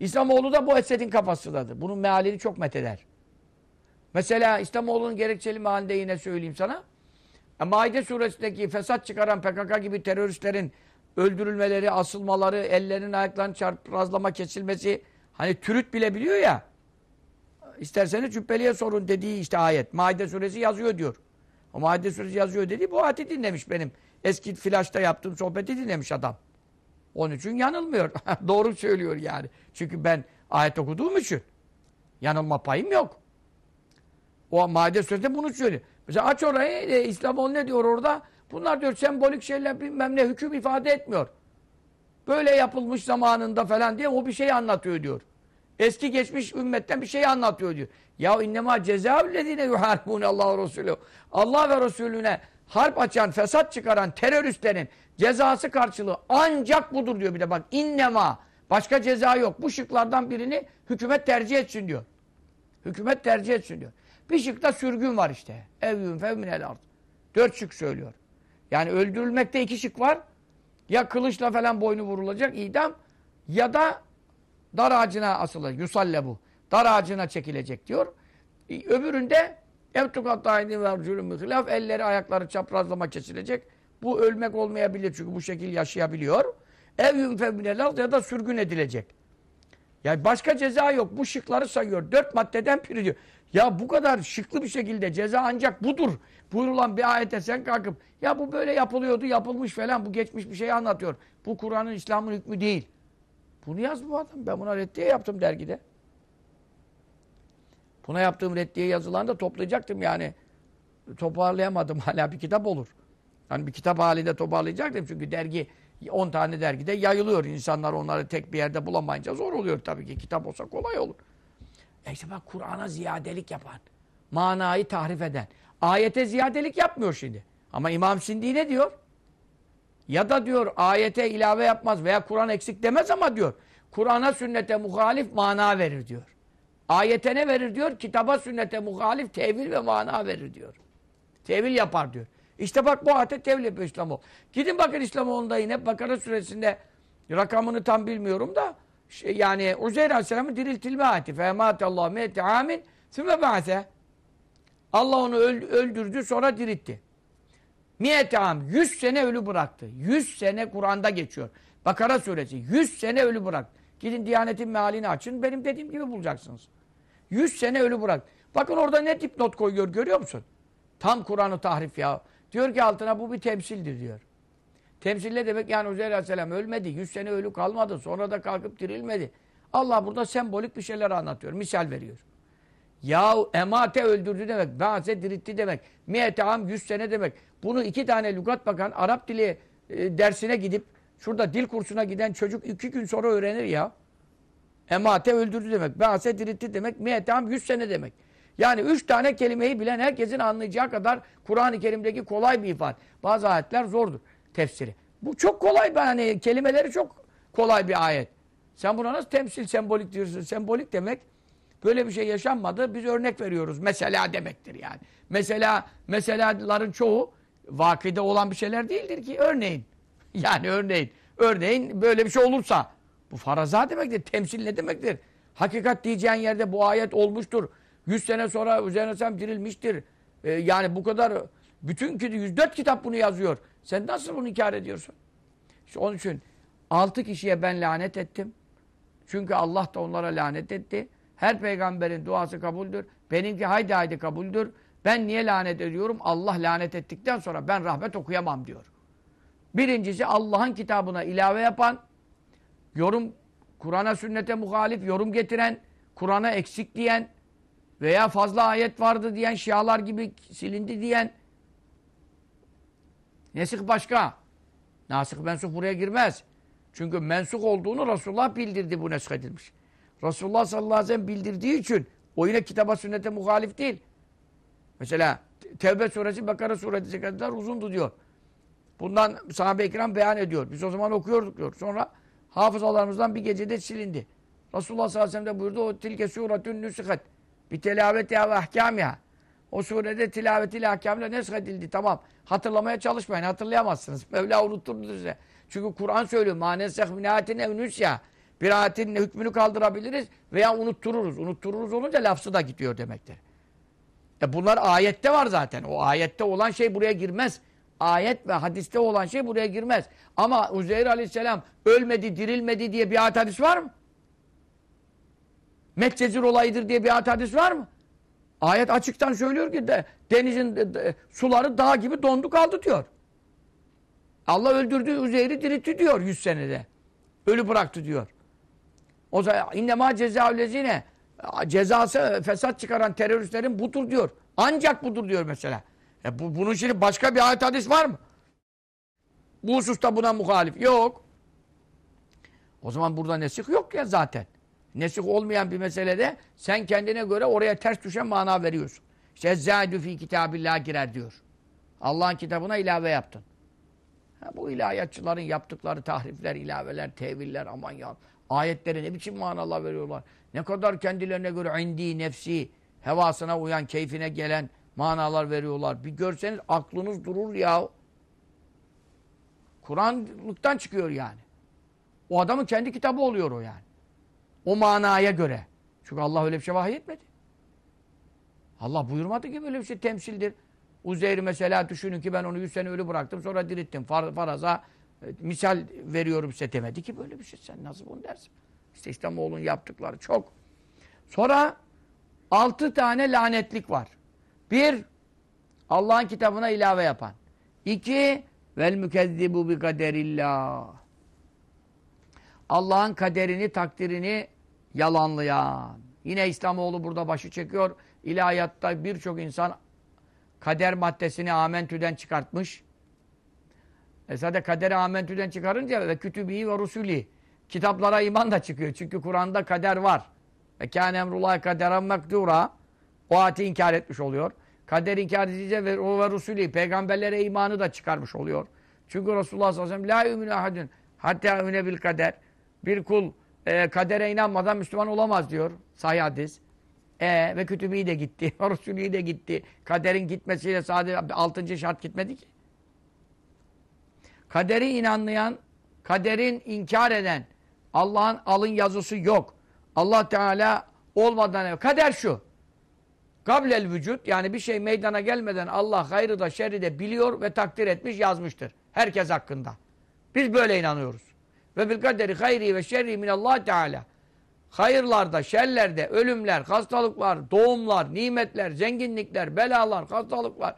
İslamoğlu da bu Esed'in kafasındadır. Bunun mealini çok metheder. Mesela İslamoğlu'nun gerekçeli mealinde yine söyleyeyim sana. E, Maide suresindeki fesat çıkaran PKK gibi teröristlerin öldürülmeleri, asılmaları, ellerinin ayaklarının çarprazlama kesilmesi hani türüt bile biliyor ya isterseniz cübbeliye sorun dediği işte ayet. Maide suresi yazıyor diyor. O Maide suresi yazıyor dediği bu ayeti dinlemiş benim. Eski flaşta yaptığım sohbeti dinlemiş adam. Onun için yanılmıyor. Doğru söylüyor yani. Çünkü ben ayet okuduğum için yanılma payım yok. O Maide suresinde bunu söylüyor. Mesela aç orayı, e, İslamoğlu ne diyor orada? Bunlar diyor sembolik şeyler bilmem ne hüküm ifade etmiyor. Böyle yapılmış zamanında falan diye o bir şey anlatıyor diyor. Eski geçmiş ümmetten bir şey anlatıyor diyor. Ya innema cezaevlezine yuharbune Allah Resulü. Allah ve Resulüne harp açan, fesat çıkaran teröristlerin cezası karşılığı ancak budur diyor bir de bak. innema. Başka ceza yok. Bu şıklardan birini hükümet tercih etsin diyor. Hükümet tercih etsin diyor. Bir şıkta sürgün var işte. Evyün fevminel ard. Dört şık söylüyor. Yani öldürülmekte iki şık var. Ya kılıçla falan boynu vurulacak idam ya da dar ağacına asılacak. Yusalle bu. Dar ağacına çekilecek diyor. E, öbüründe evtukattayni ve zulümü hilaf elleri ayakları çaprazlama kesilecek. Bu ölmek olmayabilir çünkü bu şekil yaşayabiliyor. Ev yünfeminel ya da sürgün edilecek. Yani başka ceza yok. Bu şıkları sayıyor. Dört maddeden biri diyor. Ya bu kadar şıklı bir şekilde ceza ancak budur. Buyurulan bir ayete sen kalkıp ya bu böyle yapılıyordu, yapılmış falan bu geçmiş bir şey anlatıyor. Bu Kur'an'ın İslam'ın hükmü değil. Bunu yaz bu adam. Ben buna reddiye yaptım dergide. Buna yaptığım reddiye yazılan da toplayacaktım yani. Toparlayamadım. Hala bir kitap olur. Hani bir kitap halinde toparlayacaktım çünkü dergi 10 tane dergide yayılıyor. İnsanlar onları tek bir yerde bulamayınca zor oluyor tabii ki. Kitap olsa kolay olur. E işte bak Kur'an'a ziyadelik yapan, manayı tahrif eden. Ayete ziyadelik yapmıyor şimdi. Ama İmam Sindi ne diyor? Ya da diyor ayete ilave yapmaz veya Kur'an eksik demez ama diyor. Kur'an'a sünnete muhalif mana verir diyor. Ayete ne verir diyor? Kitaba sünnete muhalif tevil ve mana verir diyor. Tevil yapar diyor. İşte bak bu ayete tevil yapıyor İslamoğlu. Gidin bakın İslamoğlu'nda yine Bakara suresinde rakamını tam bilmiyorum da şey, yani Uzeyr Aleyhisselam'ın diriltilme ayeti. فَاَمَاتَ اللّٰهُ مَيَتِ عَامٍ ثُمَّ بَعْثَ Allah onu öldürdü sonra diritti. Miyete am 100 sene ölü bıraktı. 100 sene Kur'an'da geçiyor. Bakara suresi 100 sene ölü bıraktı. Gidin Diyanet'in mealini açın. Benim dediğim gibi bulacaksınız. 100 sene ölü bıraktı. Bakın orada ne dipnot koyuyor görüyor musun? Tam Kur'an'ı tahrif ya. Diyor ki altına bu bir temsildir diyor. Temsil ne demek? Yani Uzeyr Aleyhisselam ölmedi. 100 sene ölü kalmadı. Sonra da kalkıp dirilmedi. Allah burada sembolik bir şeyler anlatıyor. Misal veriyor. Ya emate öldürdü demek. Ba'se diritti demek. Miyete am 100 sene demek. Bunu iki tane lügat bakan Arap dili e, dersine gidip şurada dil kursuna giden çocuk iki gün sonra öğrenir ya. Emate öldürdü demek. Ba'se diritti demek. Miyete am 100 sene demek. Yani üç tane kelimeyi bilen herkesin anlayacağı kadar Kur'an-ı Kerim'deki kolay bir ifade. Bazı ayetler zordur tefsiri. Bu çok kolay bir hani kelimeleri çok kolay bir ayet. Sen buna nasıl temsil sembolik diyorsun? Sembolik demek böyle bir şey yaşanmadı. Biz örnek veriyoruz. Mesela demektir yani. Mesela meselaların çoğu vakide olan bir şeyler değildir ki. Örneğin. Yani örneğin. Örneğin böyle bir şey olursa bu faraza demektir. Temsil ne demektir? Hakikat diyeceğin yerde bu ayet olmuştur. Yüz sene sonra üzerine sen dirilmiştir. Ee, yani bu kadar bütün 104 kitap bunu yazıyor. Sen nasıl bunu inkar ediyorsun? İşte onun için altı kişiye ben lanet ettim. Çünkü Allah da onlara lanet etti. Her peygamberin duası kabuldür. Benimki haydi haydi kabuldür. Ben niye lanet ediyorum? Allah lanet ettikten sonra ben rahmet okuyamam diyor. Birincisi Allah'ın kitabına ilave yapan, yorum Kur'an'a sünnete muhalif yorum getiren, Kur'an'a eksik diyen veya fazla ayet vardı diyen, şialar gibi silindi diyen nesih başka. Nasih mensuh buraya girmez. Çünkü mensuk olduğunu Resulullah bildirdi bu nesk edilmiş. Resulullah sallallahu aleyhi ve sellem bildirdiği için o yine kitaba sünnete muhalif değil. Mesela Tevbe suresi Bakara suresi kadar uzundu diyor. Bundan sahabe-i beyan ediyor. Biz o zaman okuyorduk diyor. Sonra hafızalarımızdan bir gecede silindi. Resulullah sallallahu aleyhi ve sellem de buyurdu o tilke suretün nüsikat bir telaveti ve ahkamiha. O surede tilavetiyle ahkamıyla neshedildi. Tamam. Hatırlamaya çalışmayın. Hatırlayamazsınız. Mevla unutturdu size. Çünkü Kur'an söylüyor. Maneseh minatin evnüsya. Bir ayetin hükmünü kaldırabiliriz veya unuttururuz. Unuttururuz olunca lafzı da gidiyor demektir. E bunlar ayette var zaten. O ayette olan şey buraya girmez. Ayet ve hadiste olan şey buraya girmez. Ama Uzeyr aleyhisselam ölmedi, dirilmedi diye bir ayet hadis var mı? Medcezir olayıdır diye bir ayet hadis var mı? Ayet açıktan söylüyor ki de, denizin de, de, suları dağ gibi dondu kaldı diyor. Allah öldürdü Üzeyr'i diritti diyor yüz senede. Ölü bıraktı diyor. O zaman innema cezaülezine cezası fesat çıkaran teröristlerin budur diyor. Ancak budur diyor mesela. E bu, bunun şimdi başka bir ayet hadis var mı? Bu hususta buna muhalif. Yok. O zaman burada nesih yok ya zaten. Nesih olmayan bir meselede sen kendine göre oraya ters düşen mana veriyorsun. İşte zâdü fî kitâbillâh girer diyor. Allah'ın kitabına ilave yaptın. Ha, bu ilahiyatçıların yaptıkları tahrifler, ilaveler, teviller aman ya. Ayetlere ne biçim manalar veriyorlar. Ne kadar kendilerine göre indi, nefsi, hevasına uyan, keyfine gelen manalar veriyorlar. Bir görseniz aklınız durur ya. Kur'anlıktan çıkıyor yani. O adamın kendi kitabı oluyor o yani. O manaya göre. Çünkü Allah öyle bir şey vahyetmedi. Allah buyurmadı ki böyle bir şey temsildir. Uzeyr mesela düşünün ki ben onu 100 sene ölü bıraktım sonra dirittim. Far, faraza misal veriyorum size demedi ki böyle bir şey. Sen nasıl bunu dersin? İşte İslamoğlu'nun yaptıkları çok. Sonra altı tane lanetlik var. Bir, Allah'ın kitabına ilave yapan. İki, vel mükezzibu bi kaderillah. Allah'ın kaderini, takdirini yalanlayan. Yine İslamoğlu burada başı çekiyor. İlahiyatta birçok insan kader maddesini amentüden çıkartmış. E zaten kaderi amentüden çıkarınca ve kütübî ve rusulî kitaplara iman da çıkıyor. Çünkü Kur'an'da kader var. Ve kâne emrullâhi kaderen mekdûrâ o ayeti inkar etmiş oluyor. Kader inkar edince ve o ve rusulî peygamberlere imanı da çıkarmış oluyor. Çünkü Resulullah sallallahu aleyhi ve sellem la ahadun hatta yu'mine bil kader. Bir kul e, kadere inanmadan Müslüman olamaz diyor. Sahih hadis. E, ve kütübü de gitti. Resulü de gitti. Kaderin gitmesiyle sadece altıncı şart gitmedi ki. Kaderi inanlayan, kaderin inkar eden, Allah'ın alın yazısı yok. Allah Teala olmadan kader şu. Kablel vücut yani bir şey meydana gelmeden Allah hayrı da şerri de biliyor ve takdir etmiş yazmıştır. Herkes hakkında. Biz böyle inanıyoruz. Ve bil kaderi hayri ve şerri minallah Teala. Hayırlarda, şerlerde, ölümler, hastalıklar, doğumlar, nimetler, zenginlikler, belalar, hastalıklar,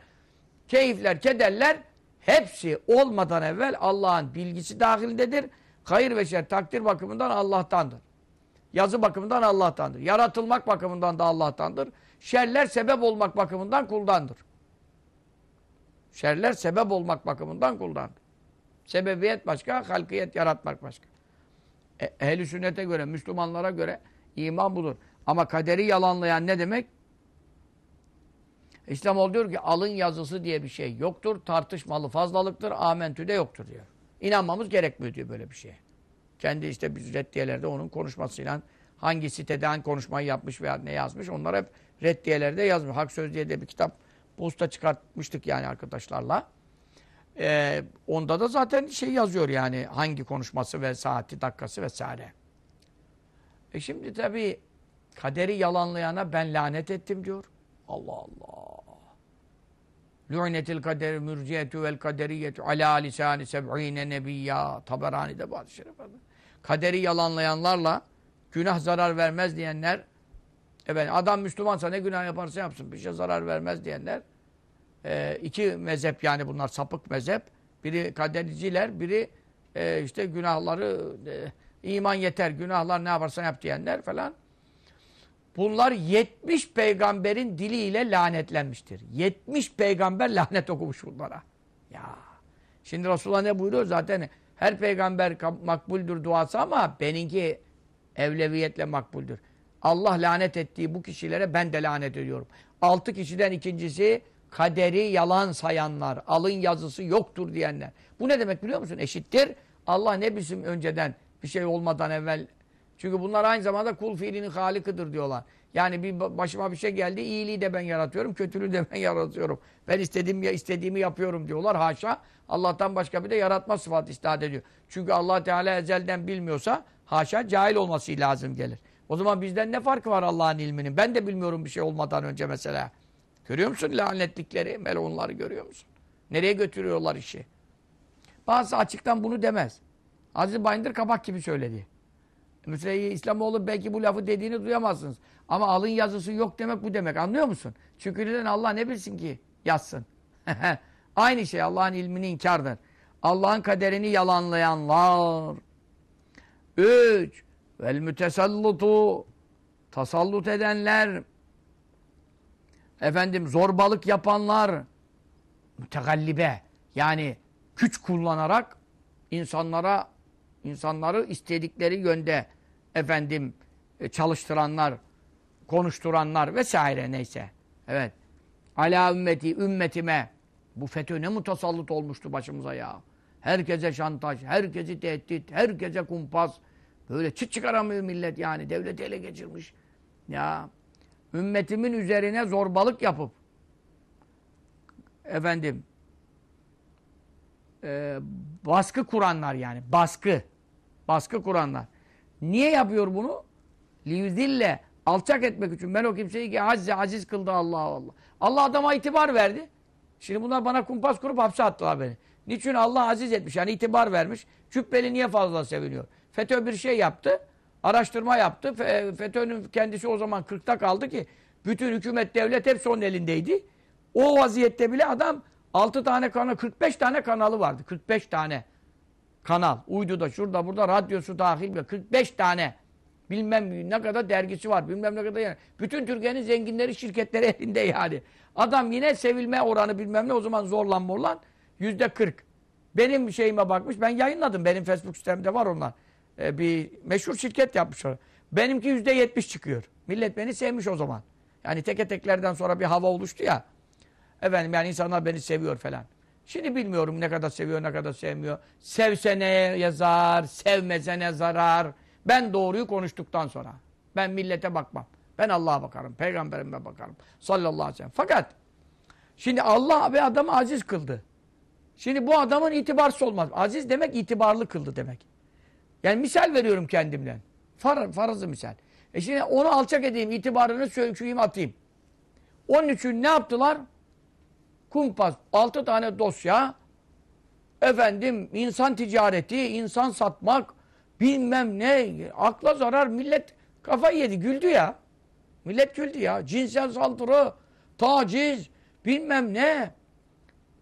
keyifler, kederler hepsi olmadan evvel Allah'ın bilgisi dahilindedir. Hayır ve şer takdir bakımından Allah'tandır. Yazı bakımından Allah'tandır. Yaratılmak bakımından da Allah'tandır. Şerler sebep olmak bakımından kuldandır. Şerler sebep olmak bakımından kuldandır. Sebebiyet başka, halkiyet yaratmak başka. E, Ehl-i sünnete göre, Müslümanlara göre iman budur. Ama kaderi yalanlayan ne demek? İslamoğlu diyor ki alın yazısı diye bir şey yoktur. Tartışmalı fazlalıktır. Amentü de yoktur diyor. İnanmamız gerekmiyor diyor böyle bir şeye. Kendi işte biz reddiyelerde onun konuşmasıyla hangi sitede hangi konuşmayı yapmış veya ne yazmış onlar hep reddiyelerde yazmış. Hak Söz diye de bir kitap posta çıkartmıştık yani arkadaşlarla. Ee, onda da zaten şey yazıyor yani hangi konuşması ve saati, dakikası vesaire. E şimdi tabii kaderi yalanlayana ben lanet ettim diyor. Allah Allah. Lu'netil kader mürciyetü vel kaderiyetu ala lisani seb'ine nebiyya. Taberani'de bazı şerif adı. Kaderi yalanlayanlarla günah zarar vermez diyenler efendim, adam Müslümansa ne günah yaparsa yapsın bir şey zarar vermez diyenler e, iki mezhep yani bunlar sapık mezhep. Biri kadericiler, biri e, işte günahları e, iman yeter, günahlar ne yaparsan yap diyenler falan. Bunlar 70 peygamberin diliyle lanetlenmiştir. 70 peygamber lanet okumuş bunlara. Ya. Şimdi Resulullah ne buyuruyor? Zaten her peygamber makbuldür duası ama benimki evleviyetle makbuldür. Allah lanet ettiği bu kişilere ben de lanet ediyorum. Altı kişiden ikincisi kaderi yalan sayanlar, alın yazısı yoktur diyenler. Bu ne demek biliyor musun? Eşittir. Allah ne bilsin önceden bir şey olmadan evvel. Çünkü bunlar aynı zamanda kul fiilinin halikıdır diyorlar. Yani bir başıma bir şey geldi, iyiliği de ben yaratıyorum, kötülüğü de ben yaratıyorum. Ben istediğim ya istediğimi yapıyorum diyorlar. Haşa. Allah'tan başka bir de yaratma sıfatı istat ediyor. Çünkü Allah Teala ezelden bilmiyorsa haşa cahil olması lazım gelir. O zaman bizden ne farkı var Allah'ın ilminin? Ben de bilmiyorum bir şey olmadan önce mesela. Görüyor musun lanetlikleri, melonları görüyor musun? Nereye götürüyorlar işi? Bazı açıktan bunu demez. Aziz Bayındır kabak gibi söyledi. Mesela İslamoğlu belki bu lafı dediğini duyamazsınız. Ama alın yazısı yok demek bu demek. Anlıyor musun? Çünkü neden Allah ne bilsin ki yazsın. Aynı şey Allah'ın ilmini inkardır. Allah'ın kaderini yalanlayanlar. Üç. Vel mütesallutu. Tasallut edenler. Efendim zorbalık yapanlar. Mütegallibe. Yani güç kullanarak insanlara insanları istedikleri yönde efendim e, çalıştıranlar, konuşturanlar vesaire neyse. Evet. Ala ümmeti, ümmetime. Bu FETÖ ne mutasallıt olmuştu başımıza ya. Herkese şantaj, herkesi tehdit, herkese kumpas. Böyle çıt çıkaramıyor millet yani. Devleti ele geçirmiş. Ya ümmetimin üzerine zorbalık yapıp efendim e, baskı kuranlar yani. Baskı. Baskı kuranlar. Niye yapıyor bunu? Livzille alçak etmek için. Ben o kimseyi ki azze aziz kıldı Allah Allah. Allah adama itibar verdi. Şimdi bunlar bana kumpas kurup hapse attılar beni. Niçin Allah aziz etmiş? Yani itibar vermiş. Cübbeli niye fazla seviniyor? FETÖ bir şey yaptı. Araştırma yaptı. FETÖ'nün kendisi o zaman 40'ta kaldı ki bütün hükümet, devlet hepsi onun elindeydi. O vaziyette bile adam 6 tane kanal, 45 tane kanalı vardı. 45 tane kanal. Uyduda, şurada, burada radyosu dahil. 45 tane. Bilmem ne kadar dergisi var. Bilmem ne kadar yani. Bütün Türkiye'nin zenginleri, şirketleri elinde yani. Adam yine sevilme oranı bilmem ne o zaman zorlan morlan. Yüzde 40. Benim şeyime bakmış. Ben yayınladım. Benim Facebook sitemde var onlar. Ee, bir meşhur şirket yapmışlar. Benimki yüzde 70 çıkıyor. Millet beni sevmiş o zaman. Yani teke teklerden sonra bir hava oluştu ya. Efendim yani insanlar beni seviyor falan. Şimdi bilmiyorum ne kadar seviyor, ne kadar sevmiyor. Sevse ne yazar, sevmese ne zarar. Ben doğruyu konuştuktan sonra. Ben millete bakmam. Ben Allah'a bakarım, peygamberime bakarım. Sallallahu aleyhi ve sellem. Fakat şimdi Allah ve adamı aziz kıldı. Şimdi bu adamın itibarsız olmaz. Aziz demek itibarlı kıldı demek. Yani misal veriyorum kendimden. Far, farazı misal. E şimdi onu alçak edeyim, itibarını sökeyim, atayım. Onun için ne yaptılar? Kumpas, altı tane dosya, efendim insan ticareti, insan satmak, bilmem ne, akla zarar millet kafayı yedi, güldü ya. Millet güldü ya. Cinsel saldırı, taciz, bilmem ne,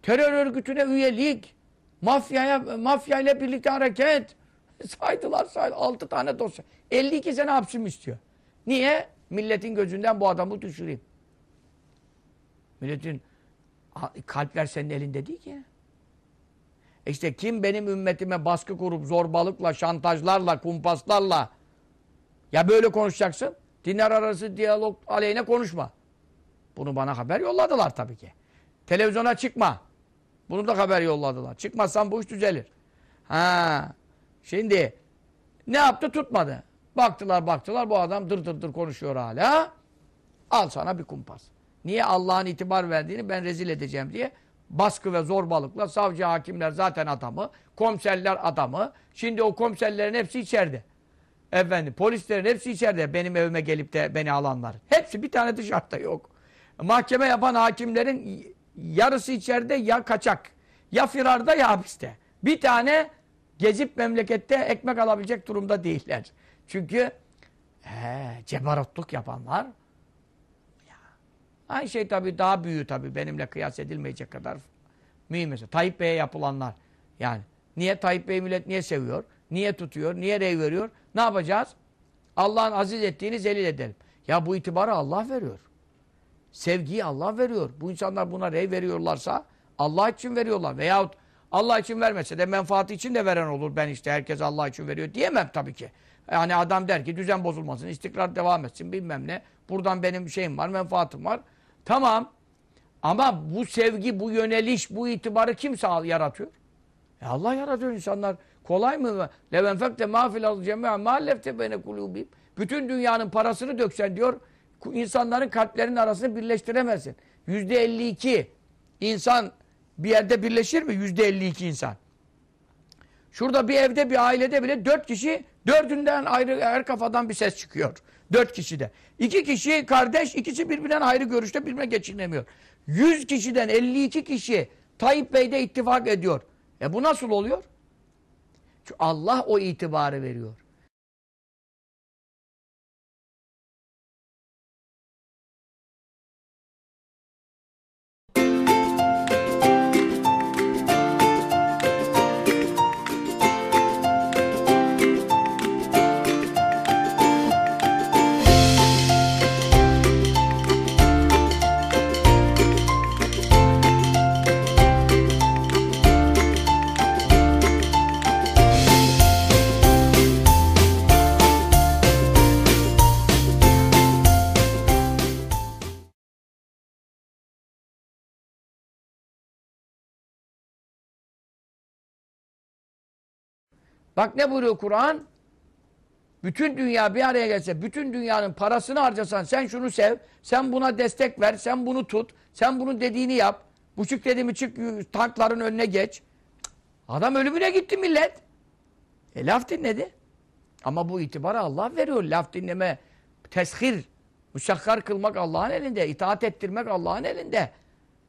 terör örgütüne üyelik, mafyaya, mafya ile birlikte hareket. Saydılar saydılar. Altı tane dosya. 52 sene hapsim istiyor. Niye? Milletin gözünden bu adamı düşüreyim. Milletin kalpler senin elinde değil ki. İşte kim benim ümmetime baskı kurup zorbalıkla, şantajlarla, kumpaslarla ya böyle konuşacaksın, dinler arası diyalog aleyhine konuşma. Bunu bana haber yolladılar tabii ki. Televizyona çıkma. Bunu da haber yolladılar. Çıkmazsan bu iş düzelir. Ha. Şimdi ne yaptı? Tutmadı. Baktılar baktılar bu adam dır dır dır konuşuyor hala. Al sana bir kumpas. Niye Allah'ın itibar verdiğini ben rezil edeceğim diye baskı ve zorbalıkla savcı hakimler zaten adamı, komiserler adamı. Şimdi o komiserlerin hepsi içeride. Efendim polislerin hepsi içeride benim evime gelip de beni alanlar. Hepsi bir tane dışarıda yok. Mahkeme yapan hakimlerin yarısı içeride ya kaçak. Ya firarda ya hapiste. Bir tane gezip memlekette ekmek alabilecek durumda değiller. Çünkü he, cebarotluk yapanlar ya. Aynı şey tabii daha büyüğü tabii benimle kıyas edilmeyecek kadar mühim mesela. Tayyip Bey'e yapılanlar. Yani niye Tayyip Bey millet niye seviyor? Niye tutuyor? Niye rey veriyor? Ne yapacağız? Allah'ın aziz ettiğini zelil edelim. Ya bu itibarı Allah veriyor. Sevgiyi Allah veriyor. Bu insanlar buna rey veriyorlarsa Allah için veriyorlar. Veyahut Allah için vermese de menfaati için de veren olur. Ben işte herkes Allah için veriyor diyemem tabii ki. Yani adam der ki düzen bozulmasın, istikrar devam etsin bilmem ne. Buradan benim şeyim var, menfaatim var. Tamam. Ama bu sevgi, bu yöneliş, bu itibarı kim sağ yaratıyor? E Allah yaratıyor insanlar. Kolay mı? Levenfekte mafil cemi'a ma'allefte bene kulubim. Bütün dünyanın parasını döksen diyor, insanların kalplerinin arasını birleştiremezsin. Yüzde 52 insan bir yerde birleşir mi? Yüzde 52 insan. Şurada bir evde bir ailede bile dört kişi dördünden ayrı her kafadan bir ses çıkıyor. Dört kişide. İki kişi kardeş, ikisi birbirinden ayrı görüşte birbirine geçinemiyor. Yüz kişiden 52 kişi Tayyip Bey'de ittifak ediyor. E bu nasıl oluyor? Çünkü Allah o itibarı veriyor. Bak ne buyuruyor Kur'an? Bütün dünya bir araya gelse, bütün dünyanın parasını harcasan, sen şunu sev, sen buna destek ver, sen bunu tut, sen bunun dediğini yap. Buçuk dedi mi çık tankların önüne geç. Adam ölümüne gitti millet. E laf dinledi. Ama bu itibarı Allah veriyor. Laf dinleme, teshir, müşakkar kılmak Allah'ın elinde. itaat ettirmek Allah'ın elinde.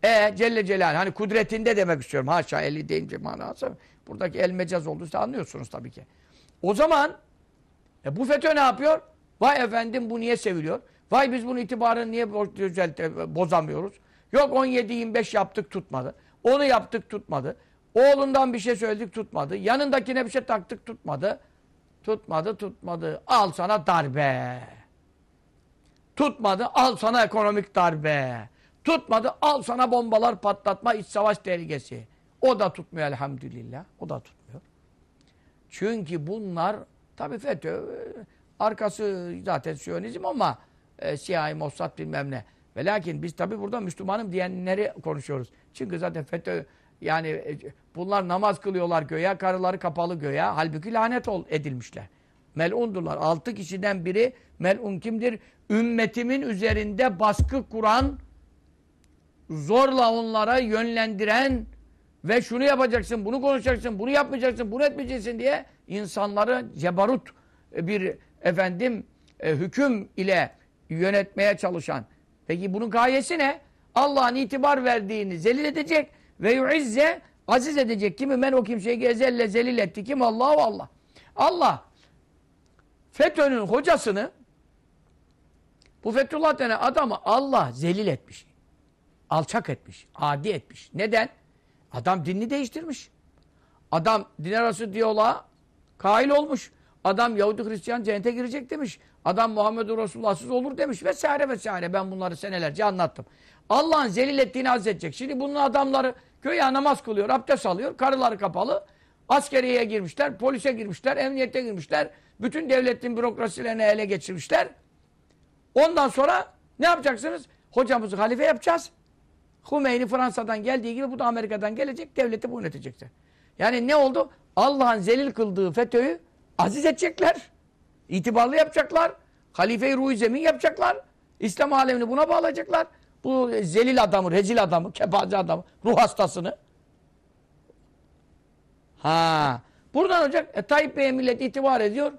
E Celle Celal hani kudretinde demek istiyorum. Haşa eli deyince manası. Buradaki el mecaz olduysa anlıyorsunuz tabii ki. O zaman e bu FETÖ ne yapıyor? Vay efendim bu niye seviliyor? Vay biz bunun itibarını niye düzelte, bozamıyoruz? Yok 17-25 yaptık tutmadı. Onu yaptık tutmadı. Oğlundan bir şey söyledik tutmadı. Yanındakine bir şey taktık tutmadı. Tutmadı tutmadı. Al sana darbe. Tutmadı al sana ekonomik darbe. Tutmadı al sana bombalar patlatma iç savaş tehlikesi. O da tutmuyor elhamdülillah. O da tutmuyor. Çünkü bunlar tabi FETÖ arkası zaten Siyonizm ama e, CIA, Mossad bilmem ne. Ve lakin biz tabi burada Müslümanım diyenleri konuşuyoruz. Çünkü zaten FETÖ yani e, bunlar namaz kılıyorlar göğe, karıları kapalı göğe. Halbuki lanet ol, edilmişler. Mel'undurlar. Altı kişiden biri mel'un kimdir? Ümmetimin üzerinde baskı kuran, zorla onlara yönlendiren, ve şunu yapacaksın, bunu konuşacaksın, bunu yapmayacaksın, bunu etmeyeceksin diye insanları cebarut bir efendim e, hüküm ile yönetmeye çalışan Peki bunun gayesi ne? Allah'ın itibar verdiğini zelil edecek ve yuizze aziz edecek. Kimi men o kimseyi gezelle zelil etti. Kim? Allah Allah. Allah FETÖ'nün hocasını bu Fethullah denen adamı Allah zelil etmiş. Alçak etmiş. Adi etmiş. Neden? Adam dinini değiştirmiş. Adam din arası diyaloğa kail olmuş. Adam Yahudi Hristiyan cennete girecek demiş. Adam Muhammed Resulullah'sız olur demiş vesaire vesaire. Ben bunları senelerce anlattım. Allah'ın zelil ettiğini azledecek. Şimdi bunun adamları köye namaz kılıyor, abdest alıyor, karıları kapalı. Askeriyeye girmişler, polise girmişler, emniyete girmişler. Bütün devletin bürokrasilerini ele geçirmişler. Ondan sonra ne yapacaksınız? Hocamızı halife yapacağız. Hümeyni Fransa'dan geldiği gibi bu da Amerika'dan gelecek, devleti bu yönetecekler. Yani ne oldu? Allah'ın zelil kıldığı FETÖ'yü aziz edecekler. İtibarlı yapacaklar. Halife-i Ruhi Zemin yapacaklar. İslam alemini buna bağlayacaklar. Bu zelil adamı, rezil adamı, kepaze adamı, ruh hastasını. Ha. Buradan olacak. E, Tayyip Bey'e millet itibar ediyor.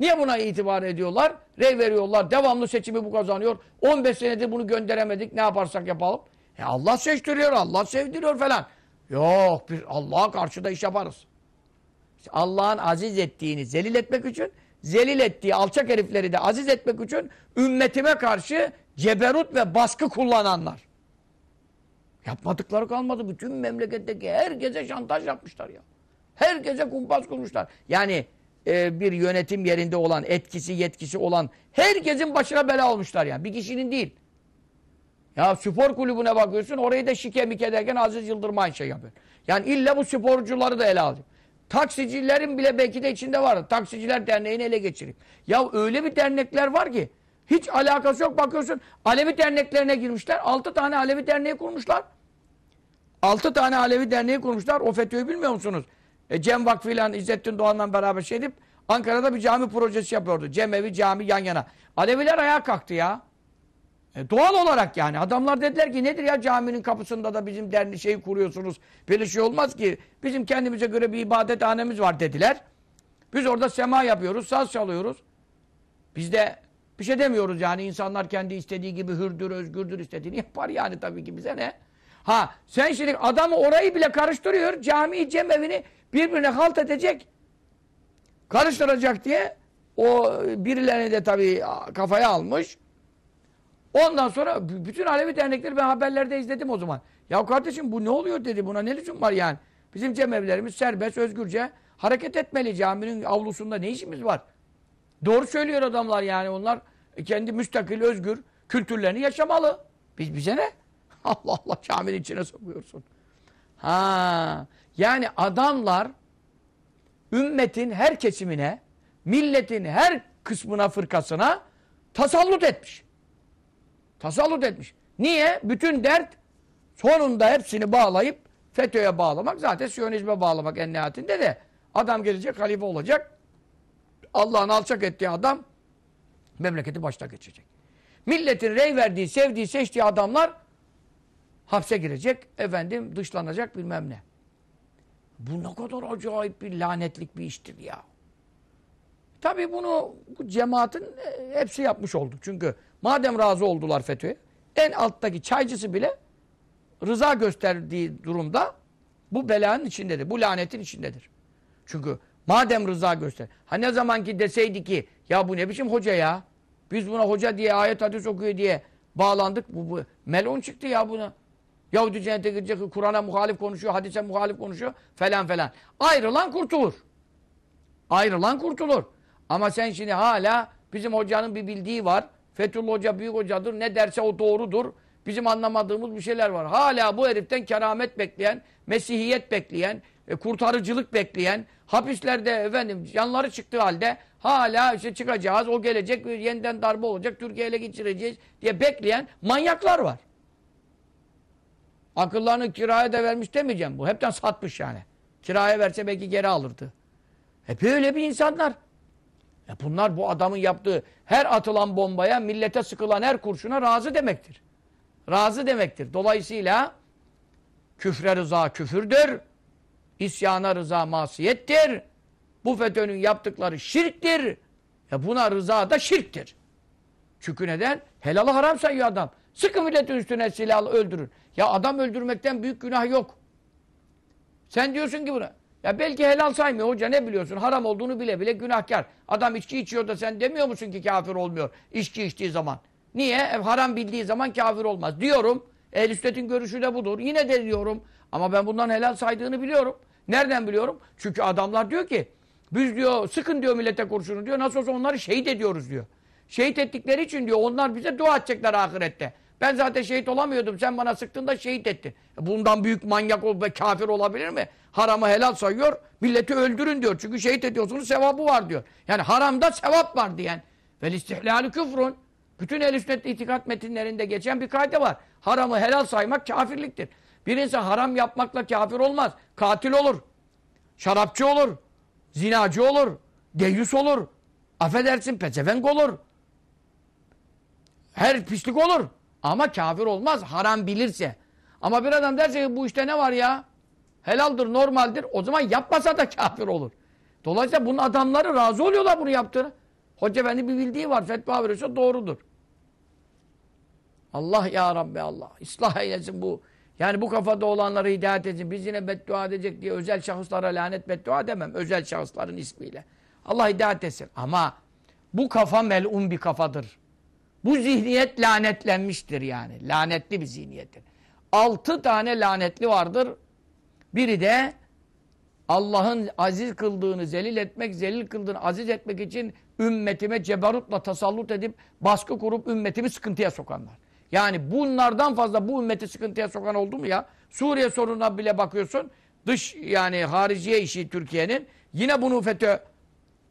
Niye buna itibar ediyorlar? Rey veriyorlar. Devamlı seçimi bu kazanıyor. 15 senedir bunu gönderemedik. Ne yaparsak yapalım. E Allah seçtiriyor, Allah sevdiriyor falan. Yok, bir Allah'a karşı da iş yaparız. Allah'ın aziz ettiğini zelil etmek için, zelil ettiği alçak herifleri de aziz etmek için ümmetime karşı ceberut ve baskı kullananlar. Yapmadıkları kalmadı. Bütün memleketteki herkese şantaj yapmışlar ya. Herkese kumpas kurmuşlar. Yani e, bir yönetim yerinde olan, etkisi, yetkisi olan herkesin başına bela olmuşlar yani. Bir kişinin değil. Ya spor kulübüne bakıyorsun orayı da şike mike derken Aziz Yıldırım aynı şey yapıyor. Yani illa bu sporcuları da ele alıyor. Taksicilerin bile belki de içinde var. Taksiciler derneğini ele geçirip. Ya öyle bir dernekler var ki hiç alakası yok. Bakıyorsun Alevi derneklerine girmişler. Altı tane Alevi derneği kurmuşlar. Altı tane Alevi derneği kurmuşlar. O FETÖ'yü bilmiyor musunuz? E, Cem Vakfı ile İzzettin Doğan'la beraber şey edip Ankara'da bir cami projesi yapıyordu. Cemevi cami yan yana. Aleviler ayağa kalktı ya. E, doğal olarak yani. Adamlar dediler ki nedir ya caminin kapısında da bizim derneği şeyi kuruyorsunuz. Böyle şey olmaz ki. Bizim kendimize göre bir ibadethanemiz var dediler. Biz orada sema yapıyoruz, saz çalıyoruz. Biz de bir şey demiyoruz yani. insanlar kendi istediği gibi hürdür, özgürdür istediğini yapar yani tabii ki bize ne? Ha sen şimdi adamı orayı bile karıştırıyor. Cami cemevini birbirine halt edecek. Karıştıracak diye o birilerini de tabii kafaya almış. Ondan sonra bütün Alevi dernekleri ben haberlerde izledim o zaman. Ya kardeşim bu ne oluyor dedi. Buna ne lüzum var yani? Bizim cemevlerimiz serbest, özgürce hareket etmeli. Caminin avlusunda ne işimiz var? Doğru söylüyor adamlar yani. Onlar kendi müstakil, özgür kültürlerini yaşamalı. Biz bize ne? Allah Allah caminin içine sokuyorsun. Ha, yani adamlar ümmetin her kesimine, milletin her kısmına, fırkasına tasallut etmiş. Tasallut etmiş. Niye? Bütün dert sonunda hepsini bağlayıp FETÖ'ye bağlamak. Zaten Siyonizme bağlamak en nihayetinde de adam gelecek, halife olacak. Allah'ın alçak ettiği adam memleketi başta geçecek. Milletin rey verdiği, sevdiği, seçtiği adamlar hapse girecek, efendim dışlanacak bilmem ne. Bu ne kadar acayip bir lanetlik bir iştir ya. Tabii bunu bu cemaatin e, hepsi yapmış oldu. Çünkü madem razı oldular FETÖ'ye, en alttaki çaycısı bile rıza gösterdiği durumda bu belanın içindedir. Bu lanetin içindedir. Çünkü madem rıza göster. Ha ne zaman ki deseydi ki ya bu ne biçim hoca ya? Biz buna hoca diye ayet hadis okuyor diye bağlandık. Bu, bu melon çıktı ya buna. Yahudi cennete girecek, Kur'an'a muhalif konuşuyor, hadise muhalif konuşuyor falan falan. Ayrılan kurtulur. Ayrılan kurtulur. Ama sen şimdi hala bizim hocanın bir bildiği var. Fethullah Hoca büyük hocadır. Ne derse o doğrudur. Bizim anlamadığımız bir şeyler var. Hala bu heriften keramet bekleyen, mesihiyet bekleyen, e, kurtarıcılık bekleyen, hapislerde efendim canları çıktığı halde hala işte çıkacağız, o gelecek, yeniden darbe olacak, Türkiye ele geçireceğiz diye bekleyen manyaklar var. Akıllarını kiraya da vermiş demeyeceğim bu. Hepten satmış yani. Kiraya verse belki geri alırdı. E böyle bir insanlar. E bunlar bu adamın yaptığı her atılan bombaya, millete sıkılan her kurşuna razı demektir. Razı demektir. Dolayısıyla küfre rıza küfürdür. İsyana rıza masiyettir. Bu FETÖ'nün yaptıkları şirktir. E buna rıza da şirktir. Çünkü neden? Helalı haram sayıyor adam. Sıkı milletin üstüne silahlı öldürür. Ya adam öldürmekten büyük günah yok. Sen diyorsun ki buna. Ya belki helal saymıyor hoca ne biliyorsun? Haram olduğunu bile bile günahkar. Adam içki içiyor da sen demiyor musun ki kafir olmuyor içki içtiği zaman? Niye? E, haram bildiği zaman kafir olmaz. Diyorum. Ehl-i sünnetin görüşü de budur. Yine de diyorum. Ama ben bundan helal saydığını biliyorum. Nereden biliyorum? Çünkü adamlar diyor ki biz diyor sıkın diyor millete kurşunu diyor. Nasıl olsa onları şehit ediyoruz diyor. Şehit ettikleri için diyor onlar bize dua edecekler ahirette. Ben zaten şehit olamıyordum. Sen bana sıktın da şehit ettin. E, Bundan büyük manyak ol ve kafir olabilir mi? Haramı helal sayıyor. Milleti öldürün diyor. Çünkü şehit ediyorsunuz sevabı var diyor. Yani haramda sevap var diyen. Vel istihlali küfrun. Bütün el sünnet itikat metinlerinde geçen bir kaide var. Haramı helal saymak kafirliktir. Bir insan haram yapmakla kafir olmaz. Katil olur. Şarapçı olur. Zinacı olur. Deyyus olur. Affedersin pezevenk olur. Her pislik olur. Ama kafir olmaz haram bilirse. Ama bir adam derse ki bu işte ne var ya? Helaldir, normaldir. O zaman yapmasa da kafir olur. Dolayısıyla bunun adamları razı oluyorlar bunu yaptığını. Hoca efendi bir bildiği var. Fetva veriyorsa doğrudur. Allah ya Rabbi Allah. İslah eylesin bu. Yani bu kafada olanları hidayet etsin. Biz yine beddua edecek diye özel şahıslara lanet beddua demem. Özel şahısların ismiyle. Allah hidayet etsin. Ama bu kafa melun bir kafadır. Bu zihniyet lanetlenmiştir yani. Lanetli bir zihniyettir. Altı tane lanetli vardır. Biri de Allah'ın aziz kıldığını zelil etmek, zelil kıldığını aziz etmek için ümmetime cebarutla tasallut edip baskı kurup ümmetimi sıkıntıya sokanlar. Yani bunlardan fazla bu ümmeti sıkıntıya sokan oldu mu ya? Suriye sorununa bile bakıyorsun. Dış yani hariciye işi Türkiye'nin. Yine bunu FETÖ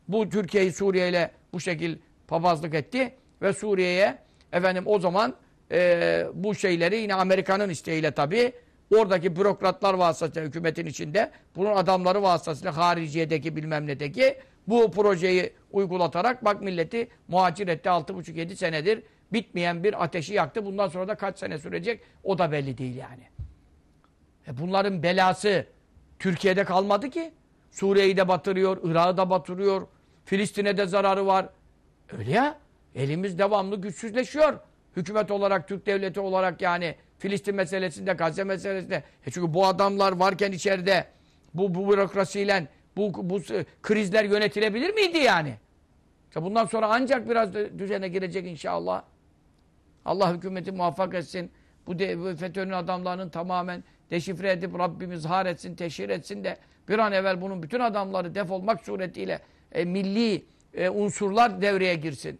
bu Türkiye'yi Suriye ile bu şekil papazlık etti. Ve Suriye'ye efendim o zaman e, bu şeyleri yine Amerika'nın isteğiyle tabii oradaki bürokratlar vasıtasıyla hükümetin içinde bunun adamları vasıtasıyla hariciyedeki bilmem nedeki bu projeyi uygulatarak bak milleti muhacir etti 6,5-7 senedir bitmeyen bir ateşi yaktı. Bundan sonra da kaç sene sürecek o da belli değil yani. E bunların belası Türkiye'de kalmadı ki. Suriye'yi de batırıyor, Irak'ı da batırıyor, Filistin'e de zararı var. Öyle ya. Elimiz devamlı güçsüzleşiyor. Hükümet olarak, Türk devleti olarak yani Filistin meselesinde, Gazze meselesinde. E çünkü bu adamlar varken içeride bu, bu bürokrasiyle bu, bu krizler yönetilebilir miydi yani? İşte bundan sonra ancak biraz düzene girecek inşallah. Allah hükümeti muvaffak etsin. Bu, bu FETÖ'nün adamlarının tamamen deşifre edip Rabbimiz har etsin, teşhir etsin de bir an evvel bunun bütün adamları defolmak suretiyle e, milli e, unsurlar devreye girsin.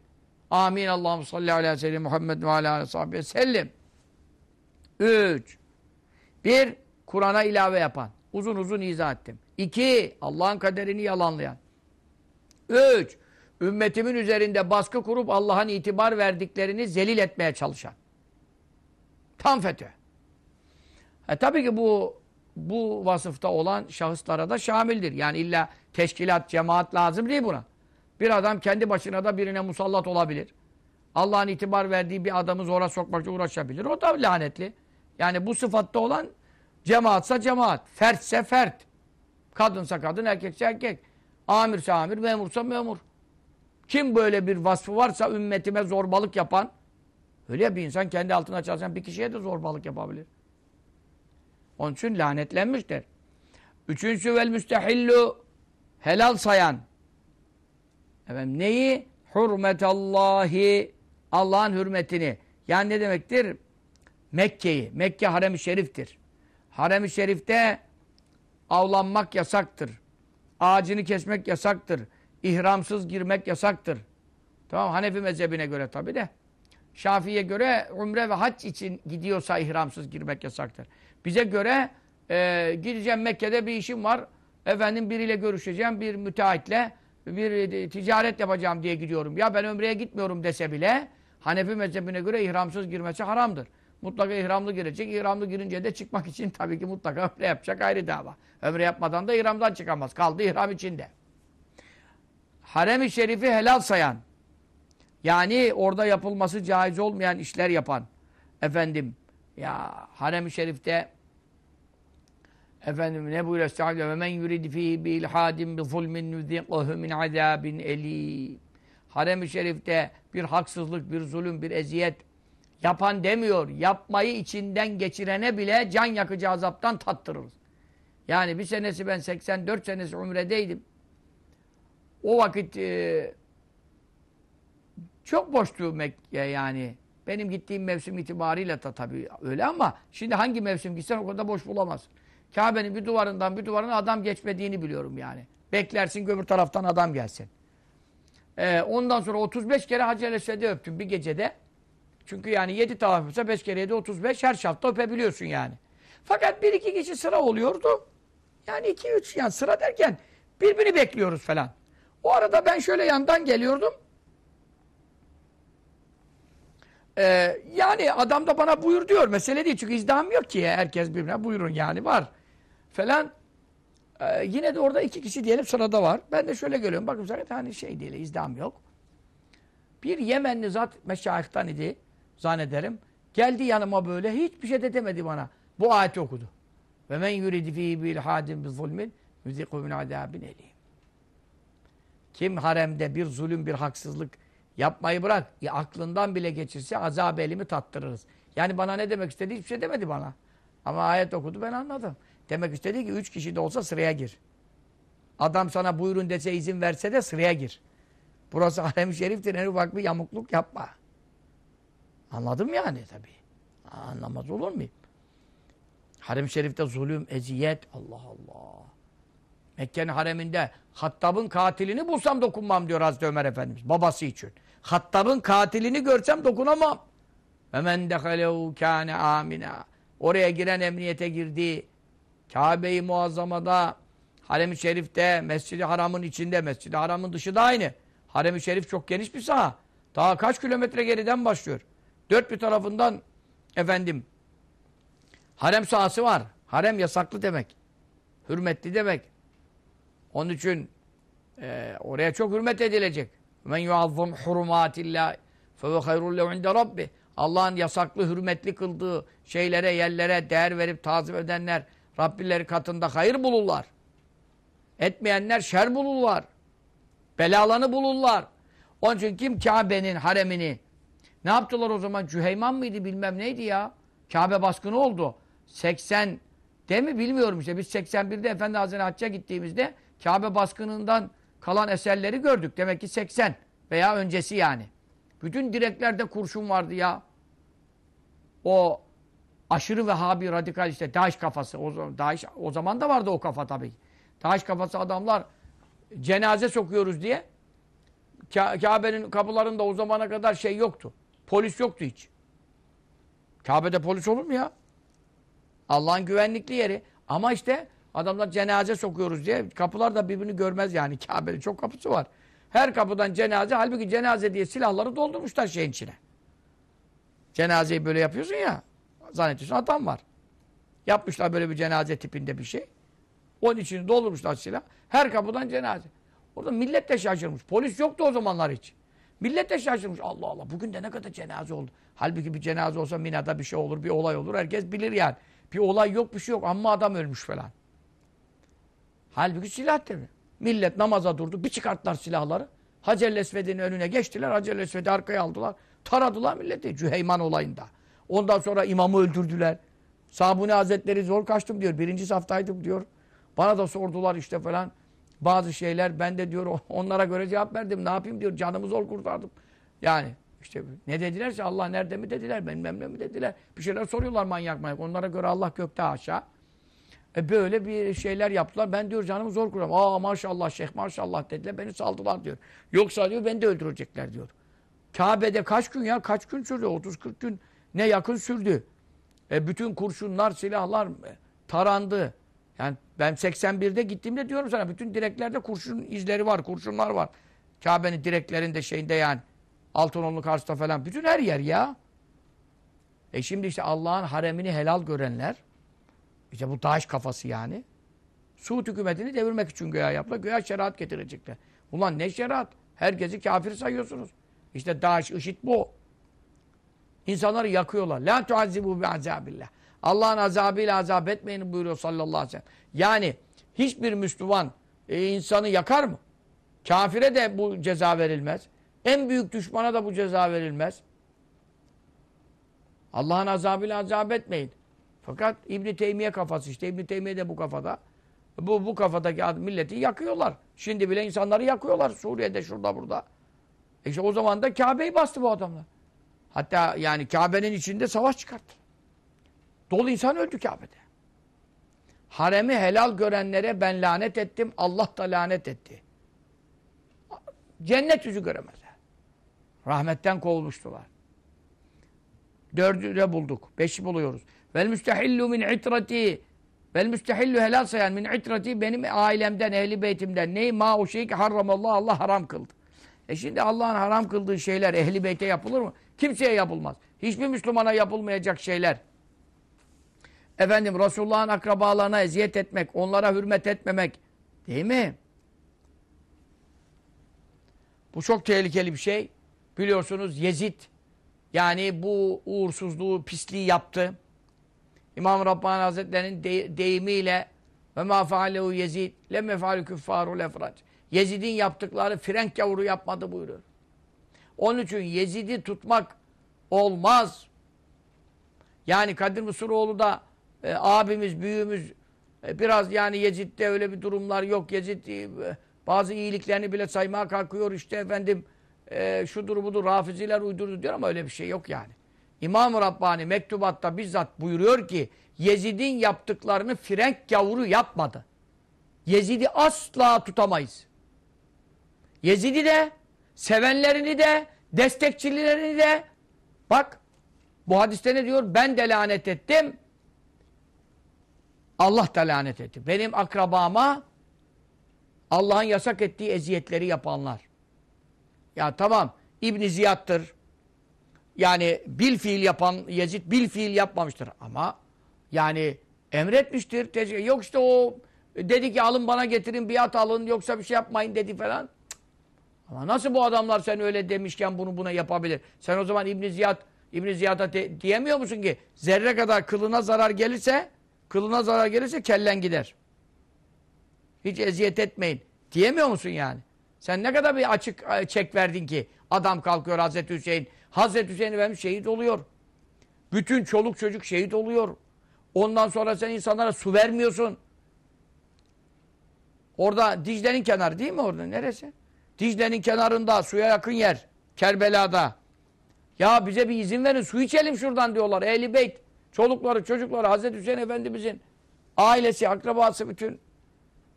Amin. Allahu salli aleyhi ve sellem Muhammed ve aleyhi ve sellem. Üç. Bir, Kur'an'a ilave yapan. Uzun uzun izah ettim. İki, Allah'ın kaderini yalanlayan. Üç, ümmetimin üzerinde baskı kurup Allah'ın itibar verdiklerini zelil etmeye çalışan. Tam FETÖ. E tabii ki bu bu vasıfta olan şahıslara da şamildir. Yani illa teşkilat, cemaat lazım değil buna. Bir adam kendi başına da birine musallat olabilir. Allah'ın itibar verdiği bir adamı zora sokmakla uğraşabilir. O da lanetli. Yani bu sıfatta olan cemaatsa cemaat, fertse fert. Kadınsa kadın, erkekse erkek. Amirse amir, memursa memur. Kim böyle bir vasfı varsa ümmetime zorbalık yapan, öyle bir insan kendi altına çalışan bir kişiye de zorbalık yapabilir. Onun için lanetlenmiştir. Üçüncüsü vel müstehillu helal sayan. Efendim neyi? Hürmetallahi Allah'ın hürmetini. Yani ne demektir? Mekke'yi. Mekke harem-i şeriftir. Harem-i şerifte avlanmak yasaktır. Ağacını kesmek yasaktır. İhramsız girmek yasaktır. Tamam Hanefi mezhebine göre tabi de. Şafii'ye göre umre ve hac için gidiyorsa ihramsız girmek yasaktır. Bize göre e, gideceğim Mekke'de bir işim var. Efendim biriyle görüşeceğim, bir müteahhitle bir e, ticaret yapacağım diye gidiyorum. Ya ben ömreye gitmiyorum dese bile Hanefi mezhebine göre ihramsız girmesi haramdır. Mutlaka ihramlı girecek. İhramlı girince de çıkmak için tabii ki mutlaka ömre yapacak ayrı dava. Ömre yapmadan da ihramdan çıkamaz. Kaldı ihram içinde. Harem-i şerifi helal sayan yani orada yapılması caiz olmayan işler yapan efendim ya harem-i şerifte efendim ne buyuruyor Estağfirullah ve men yurid fihi bi ilhadin bi zulmin nuziqahu min azabin elim harem-i şerifte bir haksızlık, bir zulüm, bir eziyet yapan demiyor. Yapmayı içinden geçirene bile can yakıcı azaptan tattırırız. Yani bir senesi ben 84 senesi umredeydim. O vakit e, çok boştu Mekke yani. Benim gittiğim mevsim itibariyle da tabii öyle ama şimdi hangi mevsim gitsen o kadar boş bulamazsın. Kabe'nin bir duvarından bir duvarına adam geçmediğini biliyorum yani. Beklersin öbür taraftan adam gelsin. Ee, ondan sonra 35 kere Hacer Esved'i öptüm bir gecede. Çünkü yani 7 tavaf yapsa 5 kere 7 35 her şafta öpebiliyorsun yani. Fakat bir iki kişi sıra oluyordu. Yani iki üç yani sıra derken birbirini bekliyoruz falan. O arada ben şöyle yandan geliyordum. Ee, yani adam da bana buyur diyor. Mesele değil çünkü izdiham yok ki. Herkes birbirine buyurun yani var. Falan. Ee, yine de orada iki kişi diyelim sırada var. Ben de şöyle geliyorum. Bakın zaten hani şey değil, izdiham yok. Bir Yemenli zat meşayihtan idi zannederim. Geldi yanıma böyle hiçbir şey de demedi bana. Bu ayeti okudu. Ve men yuridi fihi bil hadim bi zulmin yuziku min azabin elim. Kim haremde bir zulüm, bir haksızlık yapmayı bırak, ya aklından bile geçirse azab elimi tattırırız. Yani bana ne demek istedi? Hiçbir şey demedi bana. Ama ayet okudu ben anladım. Demek istedi ki üç kişi de olsa sıraya gir. Adam sana buyurun dese izin verse de sıraya gir. Burası harem-i şeriftir. En ufak bir yamukluk yapma. Anladım yani tabii. Anlamaz olur muyum? Harem-i şerifte zulüm, eziyet. Allah Allah. Mekke'nin hareminde Hattab'ın katilini bulsam dokunmam diyor Hazreti Ömer Efendimiz. Babası için. Hattab'ın katilini görsem dokunamam. Ve men dehalehu kâne amina. Oraya giren emniyete girdi. Kabe-i Muazzama'da, Harem-i Şerif'te, Mescid-i Haram'ın içinde, Mescid-i Haram'ın dışı da aynı. Harem-i Şerif çok geniş bir saha. Daha kaç kilometre geriden başlıyor. Dört bir tarafından efendim harem sahası var. Harem yasaklı demek. Hürmetli demek. Onun için e, oraya çok hürmet edilecek. Men yuazzum hurumatillah fe hayrul lehu inde rabbi. Allah'ın yasaklı, hürmetli kıldığı şeylere, yerlere değer verip tazim edenler Rabbileri katında hayır bulurlar. Etmeyenler şer bulurlar. Belalanı bulurlar. Onun için kim Kabe'nin haremini ne yaptılar o zaman? Cüheyman mıydı bilmem neydi ya? Kabe baskını oldu. 80 değil mi bilmiyorum işte. Biz 81'de Efendi Hazretleri Hacca gittiğimizde Kabe baskınından kalan eserleri gördük. Demek ki 80 veya öncesi yani. Bütün direklerde kurşun vardı ya. O aşırı Vehhabi radikal işte Daesh kafası. O, zaman- Daesh, o zaman da vardı o kafa tabii. Daesh kafası adamlar cenaze sokuyoruz diye Ka- Kabe'nin kapılarında o zamana kadar şey yoktu. Polis yoktu hiç. Kabe'de polis olur mu ya? Allah'ın güvenlikli yeri. Ama işte adamlar cenaze sokuyoruz diye kapılar da birbirini görmez yani. Kabe'nin çok kapısı var. Her kapıdan cenaze halbuki cenaze diye silahları doldurmuşlar şeyin içine. Cenazeyi böyle yapıyorsun ya. Zannediyorsun adam var. Yapmışlar böyle bir cenaze tipinde bir şey. Onun için doldurmuşlar silah. Her kapıdan cenaze. Orada millet de şaşırmış. Polis yoktu o zamanlar hiç. Millet de şaşırmış. Allah Allah bugün de ne kadar cenaze oldu. Halbuki bir cenaze olsa Mina'da bir şey olur, bir olay olur. Herkes bilir yani. Bir olay yok, bir şey yok. Ama adam ölmüş falan. Halbuki silah mi? Millet namaza durdu. Bir çıkarttılar silahları. Hacer Esved'in önüne geçtiler. Hacer Esved'i arkaya aldılar. Taradılar milleti Cüheyman olayında. Ondan sonra imamı öldürdüler. Sabuni Hazretleri zor kaçtım diyor. Birinci saftaydım diyor. Bana da sordular işte falan. Bazı şeyler ben de diyor onlara göre cevap verdim. Ne yapayım diyor. Canımı zor kurtardım. Yani işte ne dedilerse Allah nerede mi dediler. Benim ne mi dediler. Bir şeyler soruyorlar manyak manyak. Onlara göre Allah gökte aşağı. E böyle bir şeyler yaptılar. Ben diyor canımı zor kurtardım. Aa maşallah şeyh maşallah dediler. Beni saldılar diyor. Yoksa diyor beni de öldürecekler diyor. Kabe'de kaç gün ya? Kaç gün sürdü? 30-40 gün ne yakın sürdü. E bütün kurşunlar, silahlar e, tarandı. Yani ben 81'de gittiğimde diyorum sana bütün direklerde kurşun izleri var, kurşunlar var. Kabe'nin direklerinde şeyinde yani. Altınoluk karşıda falan. Bütün her yer ya. E şimdi işte Allah'ın haremini helal görenler işte bu Daesh kafası yani. Suud hükümetini devirmek için göya yaptılar. Göya şeriat getirecekler. Ulan ne şeriat? Herkesi kafir sayıyorsunuz. İşte Daesh, IŞİD bu. İnsanları yakıyorlar. La tuazzibu bi azabillah. Allah'ın azabıyla azap etmeyin buyuruyor sallallahu aleyhi ve sellem. Yani hiçbir Müslüman e, insanı yakar mı? Kafire de bu ceza verilmez. En büyük düşmana da bu ceza verilmez. Allah'ın azabıyla azap etmeyin. Fakat İbn Teymiye kafası işte İbn Teymiye de bu kafada. Bu bu kafadaki milleti yakıyorlar. Şimdi bile insanları yakıyorlar Suriye'de şurada burada. E işte o zaman da Kabe'yi bastı bu adamlar. Hatta yani Kabe'nin içinde savaş çıkarttı. Dolu insan öldü Kabe'de. Haremi helal görenlere ben lanet ettim. Allah da lanet etti. Cennet yüzü göremezler. Rahmetten kovulmuştular. Dördü de bulduk. Beşi buluyoruz. Vel müstehillu min itrati. Vel müstehillu helal sayan min itrati benim ailemden, ehli beytimden. Ney? Ma o şey ki harramallah Allah haram kıldı. E şimdi Allah'ın haram kıldığı şeyler ehli beyte yapılır mı? Kimseye yapılmaz. Hiçbir Müslümana yapılmayacak şeyler. Efendim Resulullah'ın akrabalarına eziyet etmek, onlara hürmet etmemek. Değil mi? Bu çok tehlikeli bir şey. Biliyorsunuz Yezid yani bu uğursuzluğu, pisliği yaptı. İmam Rabbani Hazretleri'nin de, deyimiyle ve ma faalehu Yezid lemme faalu küffaru lefrac. Yezid'in yaptıkları frenk gavuru yapmadı buyuruyor. Onun için Yezid'i tutmak olmaz. Yani Kadir Mısıroğlu da e, abimiz, büyüğümüz e, biraz yani Yezid'de öyle bir durumlar yok. Yezid e, bazı iyiliklerini bile saymaya kalkıyor. İşte efendim e, şudur budur rafiziler uydurdu diyor ama öyle bir şey yok yani. İmam-ı Rabbani mektubatta bizzat buyuruyor ki Yezid'in yaptıklarını frenk gavuru yapmadı. Yezid'i asla tutamayız. Yezid'i de, sevenlerini de, destekçilerini de bak bu hadiste ne diyor? Ben de lanet ettim. Allah da lanet etti. Benim akrabama Allah'ın yasak ettiği eziyetleri yapanlar. Ya tamam İbn Ziyad'tır. Yani bil fiil yapan Yezid bil fiil yapmamıştır ama yani emretmiştir. Yok işte o dedi ki alın bana getirin biat alın yoksa bir şey yapmayın dedi falan. Ama nasıl bu adamlar sen öyle demişken bunu buna yapabilir? Sen o zaman İbn Ziyad İbn Ziyad'a diyemiyor musun ki zerre kadar kılına zarar gelirse kılına zarar gelirse kellen gider. Hiç eziyet etmeyin. Diyemiyor musun yani? Sen ne kadar bir açık e, çek verdin ki adam kalkıyor Hazreti Hüseyin. Hazreti Hüseyin Efendimiz şehit oluyor. Bütün çoluk çocuk şehit oluyor. Ondan sonra sen insanlara su vermiyorsun. Orada Dicle'nin kenarı değil mi orada? Neresi? Dicle'nin kenarında suya yakın yer. Kerbela'da. Ya bize bir izin verin su içelim şuradan diyorlar. Ehli Beyt. Çolukları, çocukları, Hazreti Hüseyin Efendimizin ailesi, akrabası bütün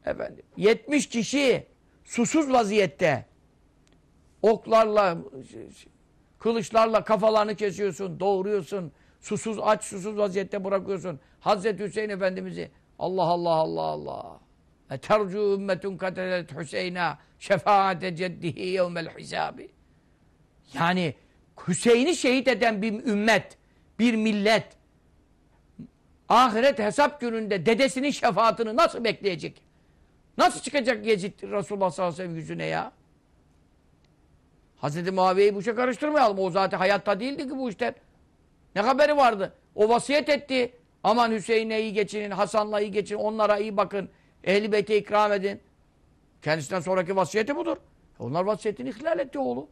efendim 70 kişi susuz vaziyette oklarla kılıçlarla kafalarını kesiyorsun, doğuruyorsun. Susuz, aç, susuz vaziyette bırakıyorsun. Hazreti Hüseyin Efendimiz'i Allah Allah Allah Allah. Tercu ümmetun katelet Hüseyin'a şefaate ceddihi yevmel hisabi. Yani Hüseyin'i şehit eden bir ümmet, bir millet ahiret hesap gününde dedesinin şefaatini nasıl bekleyecek? Nasıl çıkacak Yezid Resulullah sallallahu aleyhi ve sellem yüzüne ya? Hazreti Muaviye'yi bu işe karıştırmayalım. O zaten hayatta değildi ki bu işler. Ne haberi vardı? O vasiyet etti. Aman Hüseyin'e iyi geçinin, Hasan'la iyi geçinin, onlara iyi bakın. Ehli Beyt'e ikram edin. Kendisinden sonraki vasiyeti budur. Onlar vasiyetini ihlal etti oğlu.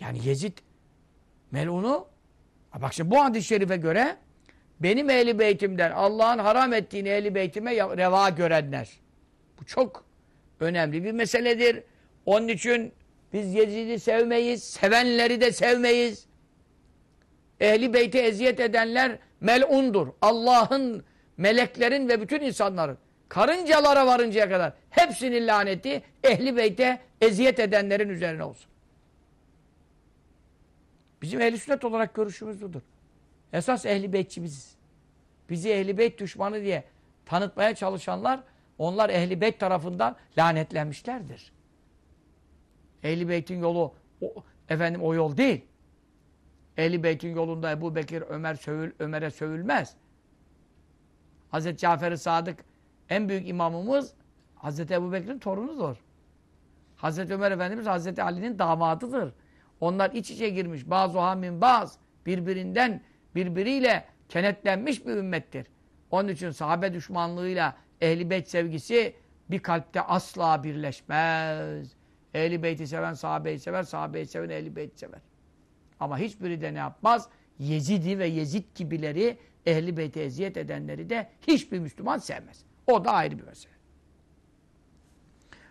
Yani Yezid melunu bak şimdi bu hadis-i şerife göre benim ehli beytimden Allah'ın haram ettiğini ehli beytime reva görenler. Bu çok önemli bir meseledir. Onun için biz Yezid'i sevmeyiz, sevenleri de sevmeyiz. Ehli beyti eziyet edenler melundur. Allah'ın, meleklerin ve bütün insanların karıncalara varıncaya kadar hepsinin laneti ehli beyte eziyet edenlerin üzerine olsun. Bizim ehli sünnet olarak görüşümüz budur. Esas ehli beytçi biziz. Bizi ehli beyt düşmanı diye tanıtmaya çalışanlar onlar ehli beyt tarafından lanetlenmişlerdir. Ehli beytin yolu o, efendim o yol değil. Ehli beytin yolunda Ebu Bekir, Ömer sövül, Ömer'e sövülmez. Hazreti Cafer-i Sadık en büyük imamımız Hazreti Ebu Bekir'in torunudur. Hazreti Ömer Efendimiz Hazreti Ali'nin damadıdır. Onlar iç içe girmiş. Bazı hamin baz birbirinden birbiriyle kenetlenmiş bir ümmettir. Onun için sahabe düşmanlığıyla ehli beyt sevgisi bir kalpte asla birleşmez. Ehli beyti seven sahabeyi sever, sahabeyi seven ehli beyti sever. Ama hiçbiri de ne yapmaz? Yezid'i ve Yezid gibileri ehli beyti eziyet edenleri de hiçbir Müslüman sevmez. O da ayrı bir mesele.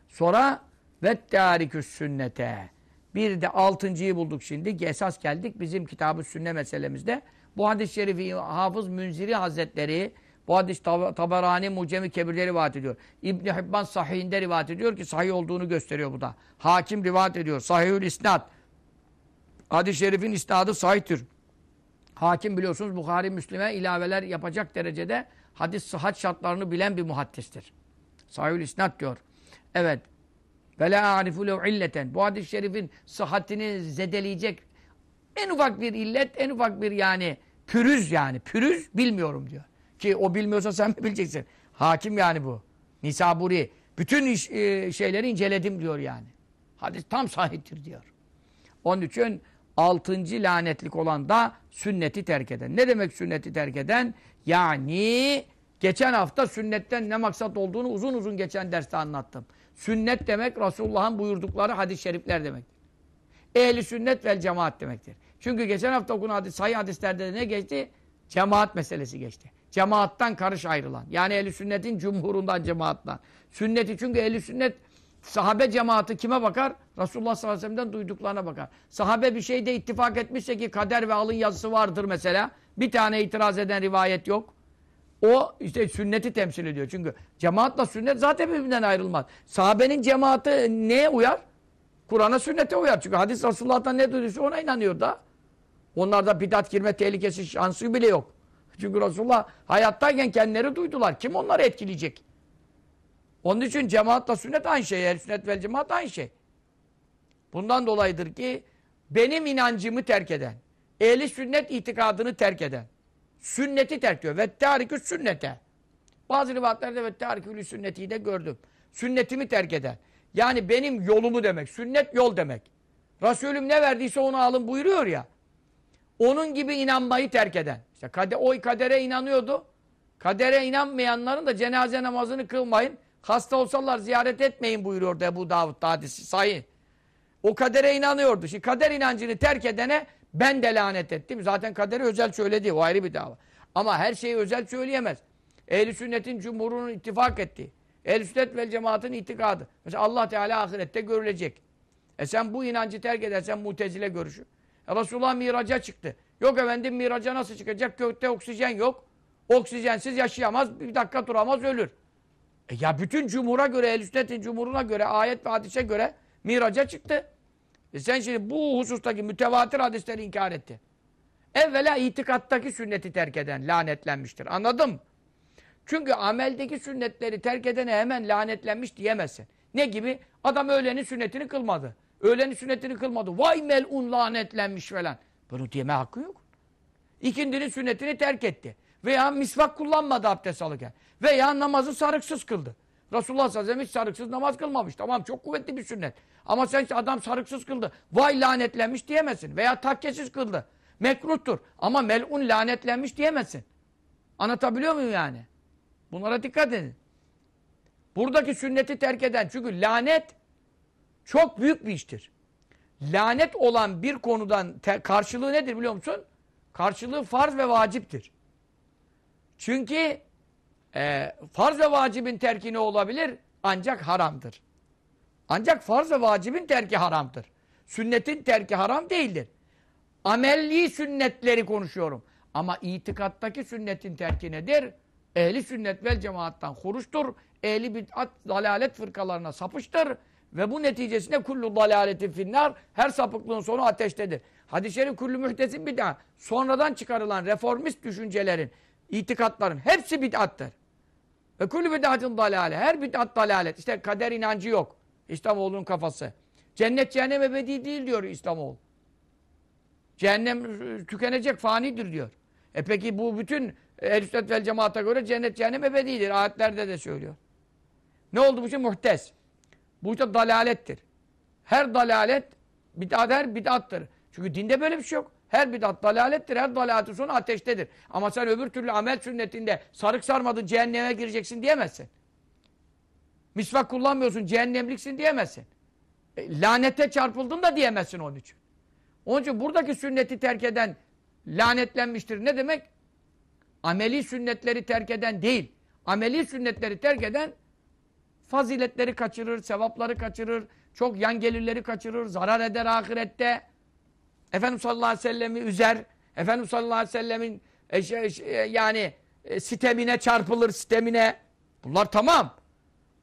Sonra ve tariküs sünnete. Bir de altıncıyı bulduk şimdi. Esas geldik bizim kitabı sünne meselemizde. Bu hadis-i şerifi Hafız Münziri Hazretleri bu hadis tab Mucemi Kebir'de rivayet ediyor. İbn Hibban sahihinde rivayet ediyor ki sahih olduğunu gösteriyor bu da. Hakim rivayet ediyor. Sahihül isnad. Hadis-i şerifin isnadı sahihtir. Hakim biliyorsunuz Bukhari Müslim'e ilaveler yapacak derecede hadis sıhhat şartlarını bilen bir muhaddistir. Sahihül isnad diyor. Evet. Ve la a'rifu illeten. Bu hadis-i şerifin sıhhatini zedeleyecek en ufak bir illet, en ufak bir yani pürüz yani. Pürüz bilmiyorum diyor. Ki o bilmiyorsa sen mi bileceksin? Hakim yani bu. Nisaburi. Bütün iş, e, şeyleri inceledim diyor yani. Hadis tam sahiptir diyor. Onun için altıncı lanetlik olan da sünneti terk eden. Ne demek sünneti terk eden? Yani geçen hafta sünnetten ne maksat olduğunu uzun uzun geçen derste anlattım. Sünnet demek Resulullah'ın buyurdukları hadis-i şerifler demektir. Ehli sünnet vel cemaat demektir. Çünkü geçen hafta okunan hadis, sayı hadislerde de ne geçti? Cemaat meselesi geçti. Cemaattan karış ayrılan. Yani ehli sünnetin cumhurundan cemaattan. Sünneti çünkü ehli sünnet sahabe cemaati kime bakar? Resulullah sallallahu aleyhi ve sellem'den duyduklarına bakar. Sahabe bir şeyde ittifak etmişse ki kader ve alın yazısı vardır mesela. Bir tane itiraz eden rivayet yok. O işte sünneti temsil ediyor. Çünkü cemaatla sünnet zaten birbirinden ayrılmaz. Sahabenin cemaati neye uyar? Kur'an'a sünnete uyar. Çünkü hadis Resulullah'tan ne duyduysa ona inanıyor da. Onlarda bidat girme tehlikesi şansı bile yok. Çünkü Resulullah hayattayken kendileri duydular. Kim onları etkileyecek? Onun için cemaatla sünnet aynı şey. El sünnet vel cemaat aynı şey. Bundan dolayıdır ki benim inancımı terk eden, ehli sünnet itikadını terk eden, sünneti terk diyor. Ve tarikü sünnete. Bazı rivayetlerde ve tarikülü sünneti de gördüm. Sünnetimi terk eden. Yani benim yolumu demek. Sünnet yol demek. Resulüm ne verdiyse onu alın buyuruyor ya. Onun gibi inanmayı terk eden. İşte kade, o kadere inanıyordu. Kadere inanmayanların da cenaze namazını kılmayın. Hasta olsalar ziyaret etmeyin buyuruyordu Ebu Davud hadisi sayı. O kadere inanıyordu. Şimdi kader inancını terk edene ben de lanet ettim. Zaten kaderi özel söyledi. O ayrı bir dava. Ama her şeyi özel söyleyemez. Ehl-i sünnetin cumhurunun ittifak ettiği. Ehl-i sünnet vel cemaatin itikadı. Mesela Allah Teala ahirette görülecek. E sen bu inancı terk edersen mutezile görüşü. Resulullah miraca çıktı. Yok efendim miraca nasıl çıkacak? Gökte oksijen yok. Oksijensiz yaşayamaz. Bir dakika duramaz ölür. E ya bütün cumhura göre, sünnetin cumhuruna göre, ayet ve hadise göre miraca çıktı. E sen şimdi bu husustaki mütevatir hadisleri inkar etti. Evvela itikattaki sünneti terk eden lanetlenmiştir. Anladın Çünkü ameldeki sünnetleri terk edene hemen lanetlenmiş diyemezsin. Ne gibi? Adam öğlenin sünnetini kılmadı. Öğlenin sünnetini kılmadı. Vay melun lanetlenmiş falan. Bunu diyeme hakkı yok. İkindinin sünnetini terk etti. Veya misvak kullanmadı abdest alırken. Veya namazı sarıksız kıldı. Resulullah sallallahu aleyhi sarıksız namaz kılmamış. Tamam çok kuvvetli bir sünnet. Ama sen adam sarıksız kıldı. Vay lanetlenmiş diyemezsin. Veya takkesiz kıldı. Mekruhtur. Ama melun lanetlenmiş diyemezsin. Anlatabiliyor muyum yani? Bunlara dikkat edin. Buradaki sünneti terk eden çünkü lanet çok büyük bir iştir. Lanet olan bir konudan karşılığı nedir biliyor musun? Karşılığı farz ve vaciptir. Çünkü e, farz ve vacibin terki ne olabilir? Ancak haramdır. Ancak farz ve vacibin terki haramdır. Sünnetin terki haram değildir. Amelli sünnetleri konuşuyorum. Ama itikattaki sünnetin terki nedir? Ehli sünnet vel cemaattan huruştur. Ehli bid'at dalalet fırkalarına sapıştır. Ve bu neticesinde kullu dalaletin finnar her sapıklığın sonu ateştedir. Hadis-i şerif kullu mühtesin bid'a. Sonradan çıkarılan reformist düşüncelerin, itikatların hepsi bid'attır. Ve kullu bid'atin dalale. Her bid'at dalalet. İşte kader inancı yok. İslamoğlu'nun kafası. Cennet cehennem ebedi değil diyor İslamoğlu. Cehennem tükenecek, fanidir diyor. E peki bu bütün ehl vel cemaata göre cennet cehennem ebedidir. Ayetlerde de söylüyor. Ne oldu bu şey? Muhtes. Bu işte dalalettir. Her dalalet bid'at her bid'attır. Çünkü dinde böyle bir şey yok. Her bid'at dalalettir. Her dalaletin sonu ateştedir. Ama sen öbür türlü amel sünnetinde sarık sarmadın cehenneme gireceksin diyemezsin. Misvak kullanmıyorsun cehennemliksin diyemezsin. E, lanete çarpıldın da diyemezsin onun için. Onun için buradaki sünneti terk eden lanetlenmiştir. Ne demek? Ameli sünnetleri terk eden değil. Ameli sünnetleri terk eden faziletleri kaçırır, sevapları kaçırır, çok yan gelirleri kaçırır, zarar eder ahirette. Efendimiz sallallahu aleyhi ve sellem'i üzer. Efendimiz sallallahu aleyhi ve sellemin e, şey, şey, yani e, sitemine çarpılır, sitemine. Bunlar tamam.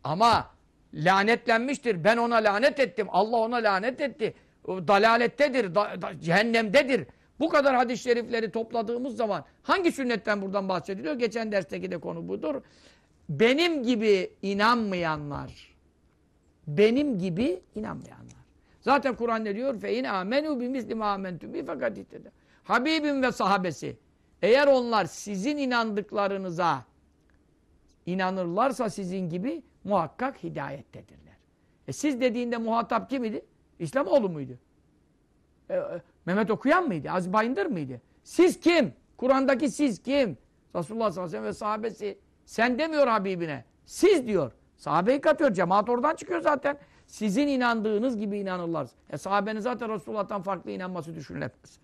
Ama lanetlenmiştir. Ben ona lanet ettim. Allah ona lanet etti. O Dalalettedir, da, da, cehennemdedir. Bu kadar hadis-i şerifleri topladığımız zaman hangi sünnetten buradan bahsediliyor? Geçen dersteki de konu budur. Benim gibi inanmayanlar, benim gibi inanmayanlar. Zaten Kur'an ne diyor? Fe in amenu bi misli ma amentu bi fakat ihtede. Habibim ve sahabesi. Eğer onlar sizin inandıklarınıza inanırlarsa sizin gibi muhakkak hidayettedirler. E siz dediğinde muhatap kim idi? İslamoğlu muydu? E, e, Mehmet Okuyan mıydı? Aziz Bayındır mıydı? Siz kim? Kur'an'daki siz kim? Resulullah sallallahu aleyhi ve sellem ve sahabesi. Sen demiyor Habibine. Siz diyor. Sahabeyi katıyor. Cemaat oradan çıkıyor zaten. Sizin inandığınız gibi inanırlar. E sahabenin zaten Resulullah'tan farklı inanması düşünülemez.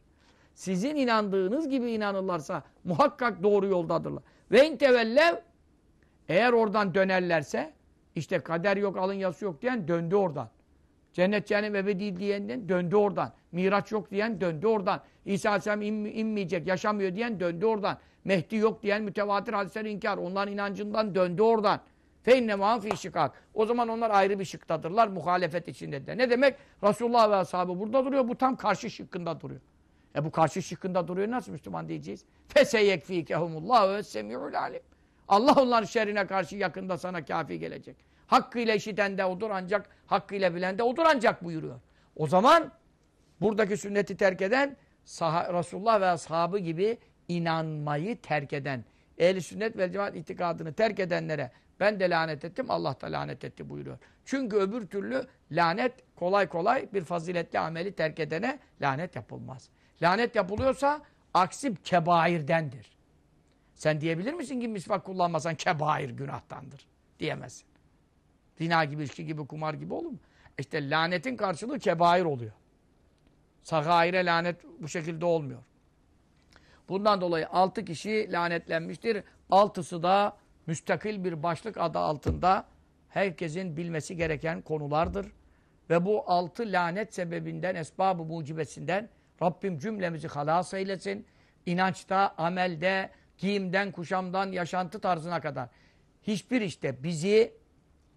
Sizin inandığınız gibi inanırlarsa muhakkak doğru yoldadırlar. Ve intevellev eğer oradan dönerlerse işte kader yok, alın yazısı yok diyen döndü oradan. Cennet cehennem ebedi diyenden döndü oradan. Miraç yok diyen döndü oradan. İsa Aleyhisselam in, inmeyecek, yaşamıyor diyen döndü oradan. Mehdi yok diyen mütevatir hadisleri inkar. Onların inancından döndü oradan. Fe innemâ fî şikâk. O zaman onlar ayrı bir şıktadırlar. Muhalefet içinde de. Ne demek? Resulullah ve ashabı burada duruyor. Bu tam karşı şıkkında duruyor. E bu karşı şıkkında duruyor. Nasıl Müslüman diyeceğiz? Feseyekfîkehumullâhu ve semi'ul alim. Allah onların şerrine karşı yakında sana kafi gelecek. Hakkıyla işiten de odur ancak hakkıyla bilen de odur ancak buyuruyor. O zaman buradaki sünneti terk eden Resulullah ve ashabı gibi inanmayı terk eden ehli sünnet ve cemaat itikadını terk edenlere ben de lanet ettim Allah da lanet etti buyuruyor. Çünkü öbür türlü lanet kolay kolay bir faziletli ameli terk edene lanet yapılmaz. Lanet yapılıyorsa aksi kebairdendir. Sen diyebilir misin ki misvak kullanmasan kebair günahtandır? Diyemezsin. Zina gibi, ilişki gibi, kumar gibi olur mu? İşte lanetin karşılığı kebair oluyor. Sagaire lanet bu şekilde olmuyor. Bundan dolayı altı kişi lanetlenmiştir. Altısı da müstakil bir başlık adı altında herkesin bilmesi gereken konulardır. Ve bu altı lanet sebebinden, esbab-ı mucibesinden Rabbim cümlemizi halas eylesin. İnançta, amelde, giyimden, kuşamdan, yaşantı tarzına kadar. Hiçbir işte bizi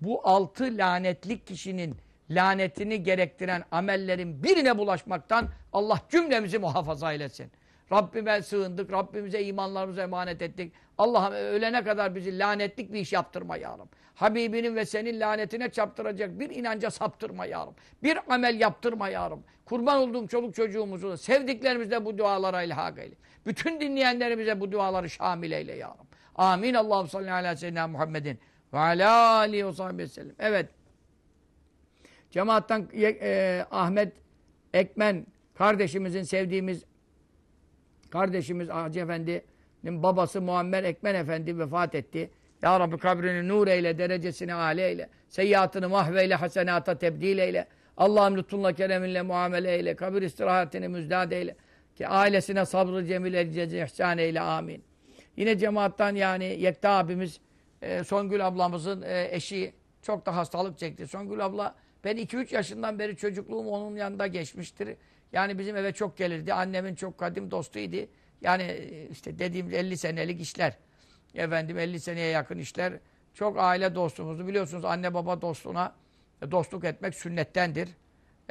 bu altı lanetlik kişinin lanetini gerektiren amellerin birine bulaşmaktan Allah cümlemizi muhafaza eylesin. Rabbime sığındık, Rabbimize imanlarımızı emanet ettik. Allah'ım ölene kadar bizi lanetlik bir iş yaptırma ya Rabbi. Habibinin ve senin lanetine çarptıracak bir inanca saptırma ya Rabbi. Bir amel yaptırma ya Rabbi. Kurban olduğum çoluk çocuğumuzu sevdiklerimizle bu dualara ilhak eyle. Bütün dinleyenlerimize bu duaları şamil eyle ya Rabbi. Amin. Allah'ım salli ala seyyidina Muhammedin ve ala aleyhi ve sahibi sellem. Evet. Cemaattan e, Ahmet Ekmen kardeşimizin sevdiğimiz kardeşimiz Hacı Efendi'nin babası Muammer Ekmen Efendi vefat etti. Ya Rabbi kabrini nur eyle, derecesini âle eyle, seyyiatını mahveyle, hasenata tebdil eyle. Allah'ım lütfunla, kereminle muamele eyle, kabir istirahatini müzdad eyle. Ki ailesine sabrı cemil edeceğiz, ihsan eyle, amin. Yine cemaattan yani Yekta abimiz, e, Songül ablamızın e, eşi çok da hastalık çekti. Songül abla, ben 2-3 yaşından beri çocukluğum onun yanında geçmiştir. Yani bizim eve çok gelirdi. Annemin çok kadim dostuydu. Yani e, işte dediğim 50 senelik işler. Efendim 50 seneye yakın işler. Çok aile dostumuzdu. Biliyorsunuz anne baba dostluğuna e, dostluk etmek sünnettendir.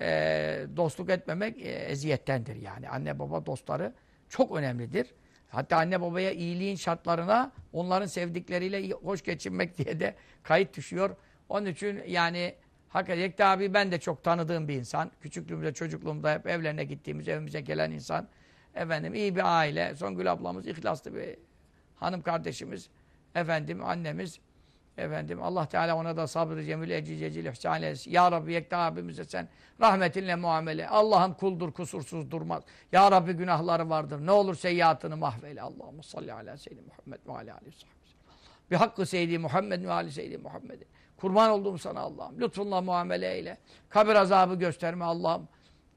E, dostluk etmemek e, eziyettendir yani. Anne baba dostları çok önemlidir. Hatta anne babaya iyiliğin şartlarına onların sevdikleriyle hoş geçinmek diye de kayıt düşüyor. Onun için yani Hakikaten Yekta abi ben de çok tanıdığım bir insan. Küçüklüğümde, çocukluğumda hep evlerine gittiğimiz, evimize gelen insan. Efendim iyi bir aile. Songül ablamız ihlaslı bir hanım kardeşimiz. Efendim annemiz. Efendim Allah Teala ona da sabrı cemil ecicecil ihsan eylesin. Ya Rabbi Yekta abimize sen rahmetinle muamele. Allah'ım kuldur kusursuz durmaz. Ya Rabbi günahları vardır. Ne olur seyyiatını mahveyle. Allahümme salli ala seyyidi Muhammed ve ala aleyhi Bir hakkı seyyidi Muhammed ve ala seyyidi Muhammedin. Kurban olduğum sana Allah'ım. Lütfunla muamele eyle. Kabir azabı gösterme Allah'ım.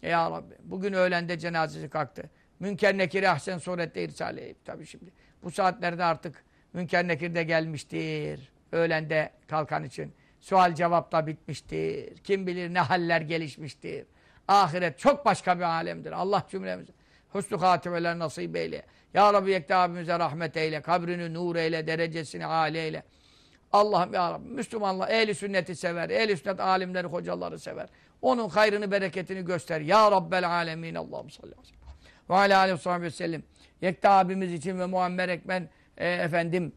Ya Rabbi. Bugün öğlende cenazesi kalktı. Münker Nekir'i ahsen surette irsal edip. Tabii şimdi. Bu saatlerde artık Münker Nekir de gelmiştir. Öğlende kalkan için. Sual cevap da bitmiştir. Kim bilir ne haller gelişmiştir. Ahiret çok başka bir alemdir. Allah cümlemize husnü hatimeler nasip eyle. Ya Rabbi Yekta abimize rahmet eyle. Kabrini nur eyle. Derecesini âli eyle. Allah'ım ya Rabbi Müslümanlar ehli sünneti sever. Ehli sünnet alimleri, hocaları sever. Onun hayrını, bereketini göster. Ya Rabbel alemin. Allah'ım sallallahu aleyhi ve sellem. Ve aleyhi ve sellem. Yekta abimiz için ve Muammer Ekmen e, efendim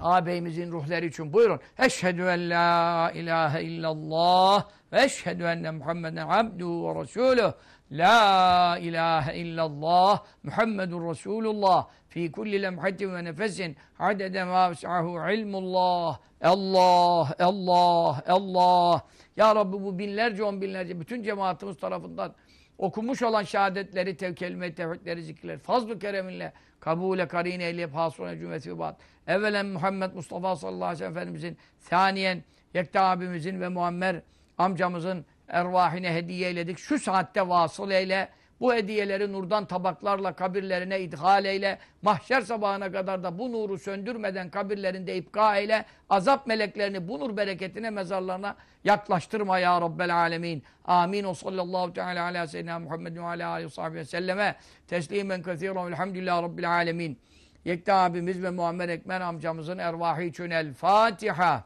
ağabeyimizin ruhları için buyurun. Eşhedü en la ilahe illallah ve eşhedü enne Muhammeden abduhu ve resuluh. La ilahe illallah Muhammedun Resulullah fi kulli lemhatin ve nefesin adede ma ilmullah. Allah, Allah, Allah. Ya Rabbi bu binlerce, on binlerce bütün cemaatimiz tarafından okunmuş olan şehadetleri, tev tevhidleri, zikirleri, fazl-ı kereminle, kabule, karine, ehliyep, hasrone, cümleti bat. Evvelen Muhammed Mustafa sallallahu aleyhi ve sellem Efendimizin, saniyen Yekta abimizin ve Muammer amcamızın ervahine hediye eyledik. Şu saatte vasıl eyle. Bu hediyeleri nurdan tabaklarla kabirlerine idhal eyle. Mahşer sabahına kadar da bu nuru söndürmeden kabirlerinde ipka eyle. Azap meleklerini bu nur bereketine mezarlarına yaklaştırma ya Rabbel alemin. Amin. O sallallahu teala ala seyyidina Muhammed ve ala aleyhi ve selleme teslimen kethiren velhamdülillah Rabbil alemin. Yekta abimiz ve Muammer Ekmen amcamızın ervahı için El Fatiha.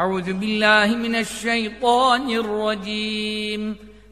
أعوذ بالله من الشيطان الرجيم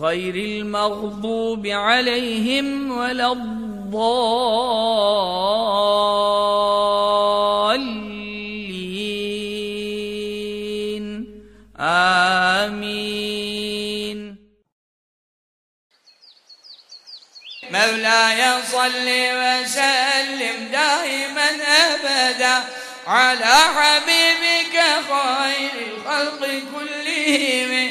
غير المغضوب عليهم ولا الضالين. آمين. مولاي صل وسلم دائما أبدا على حبيبك خير الخلق كلهم.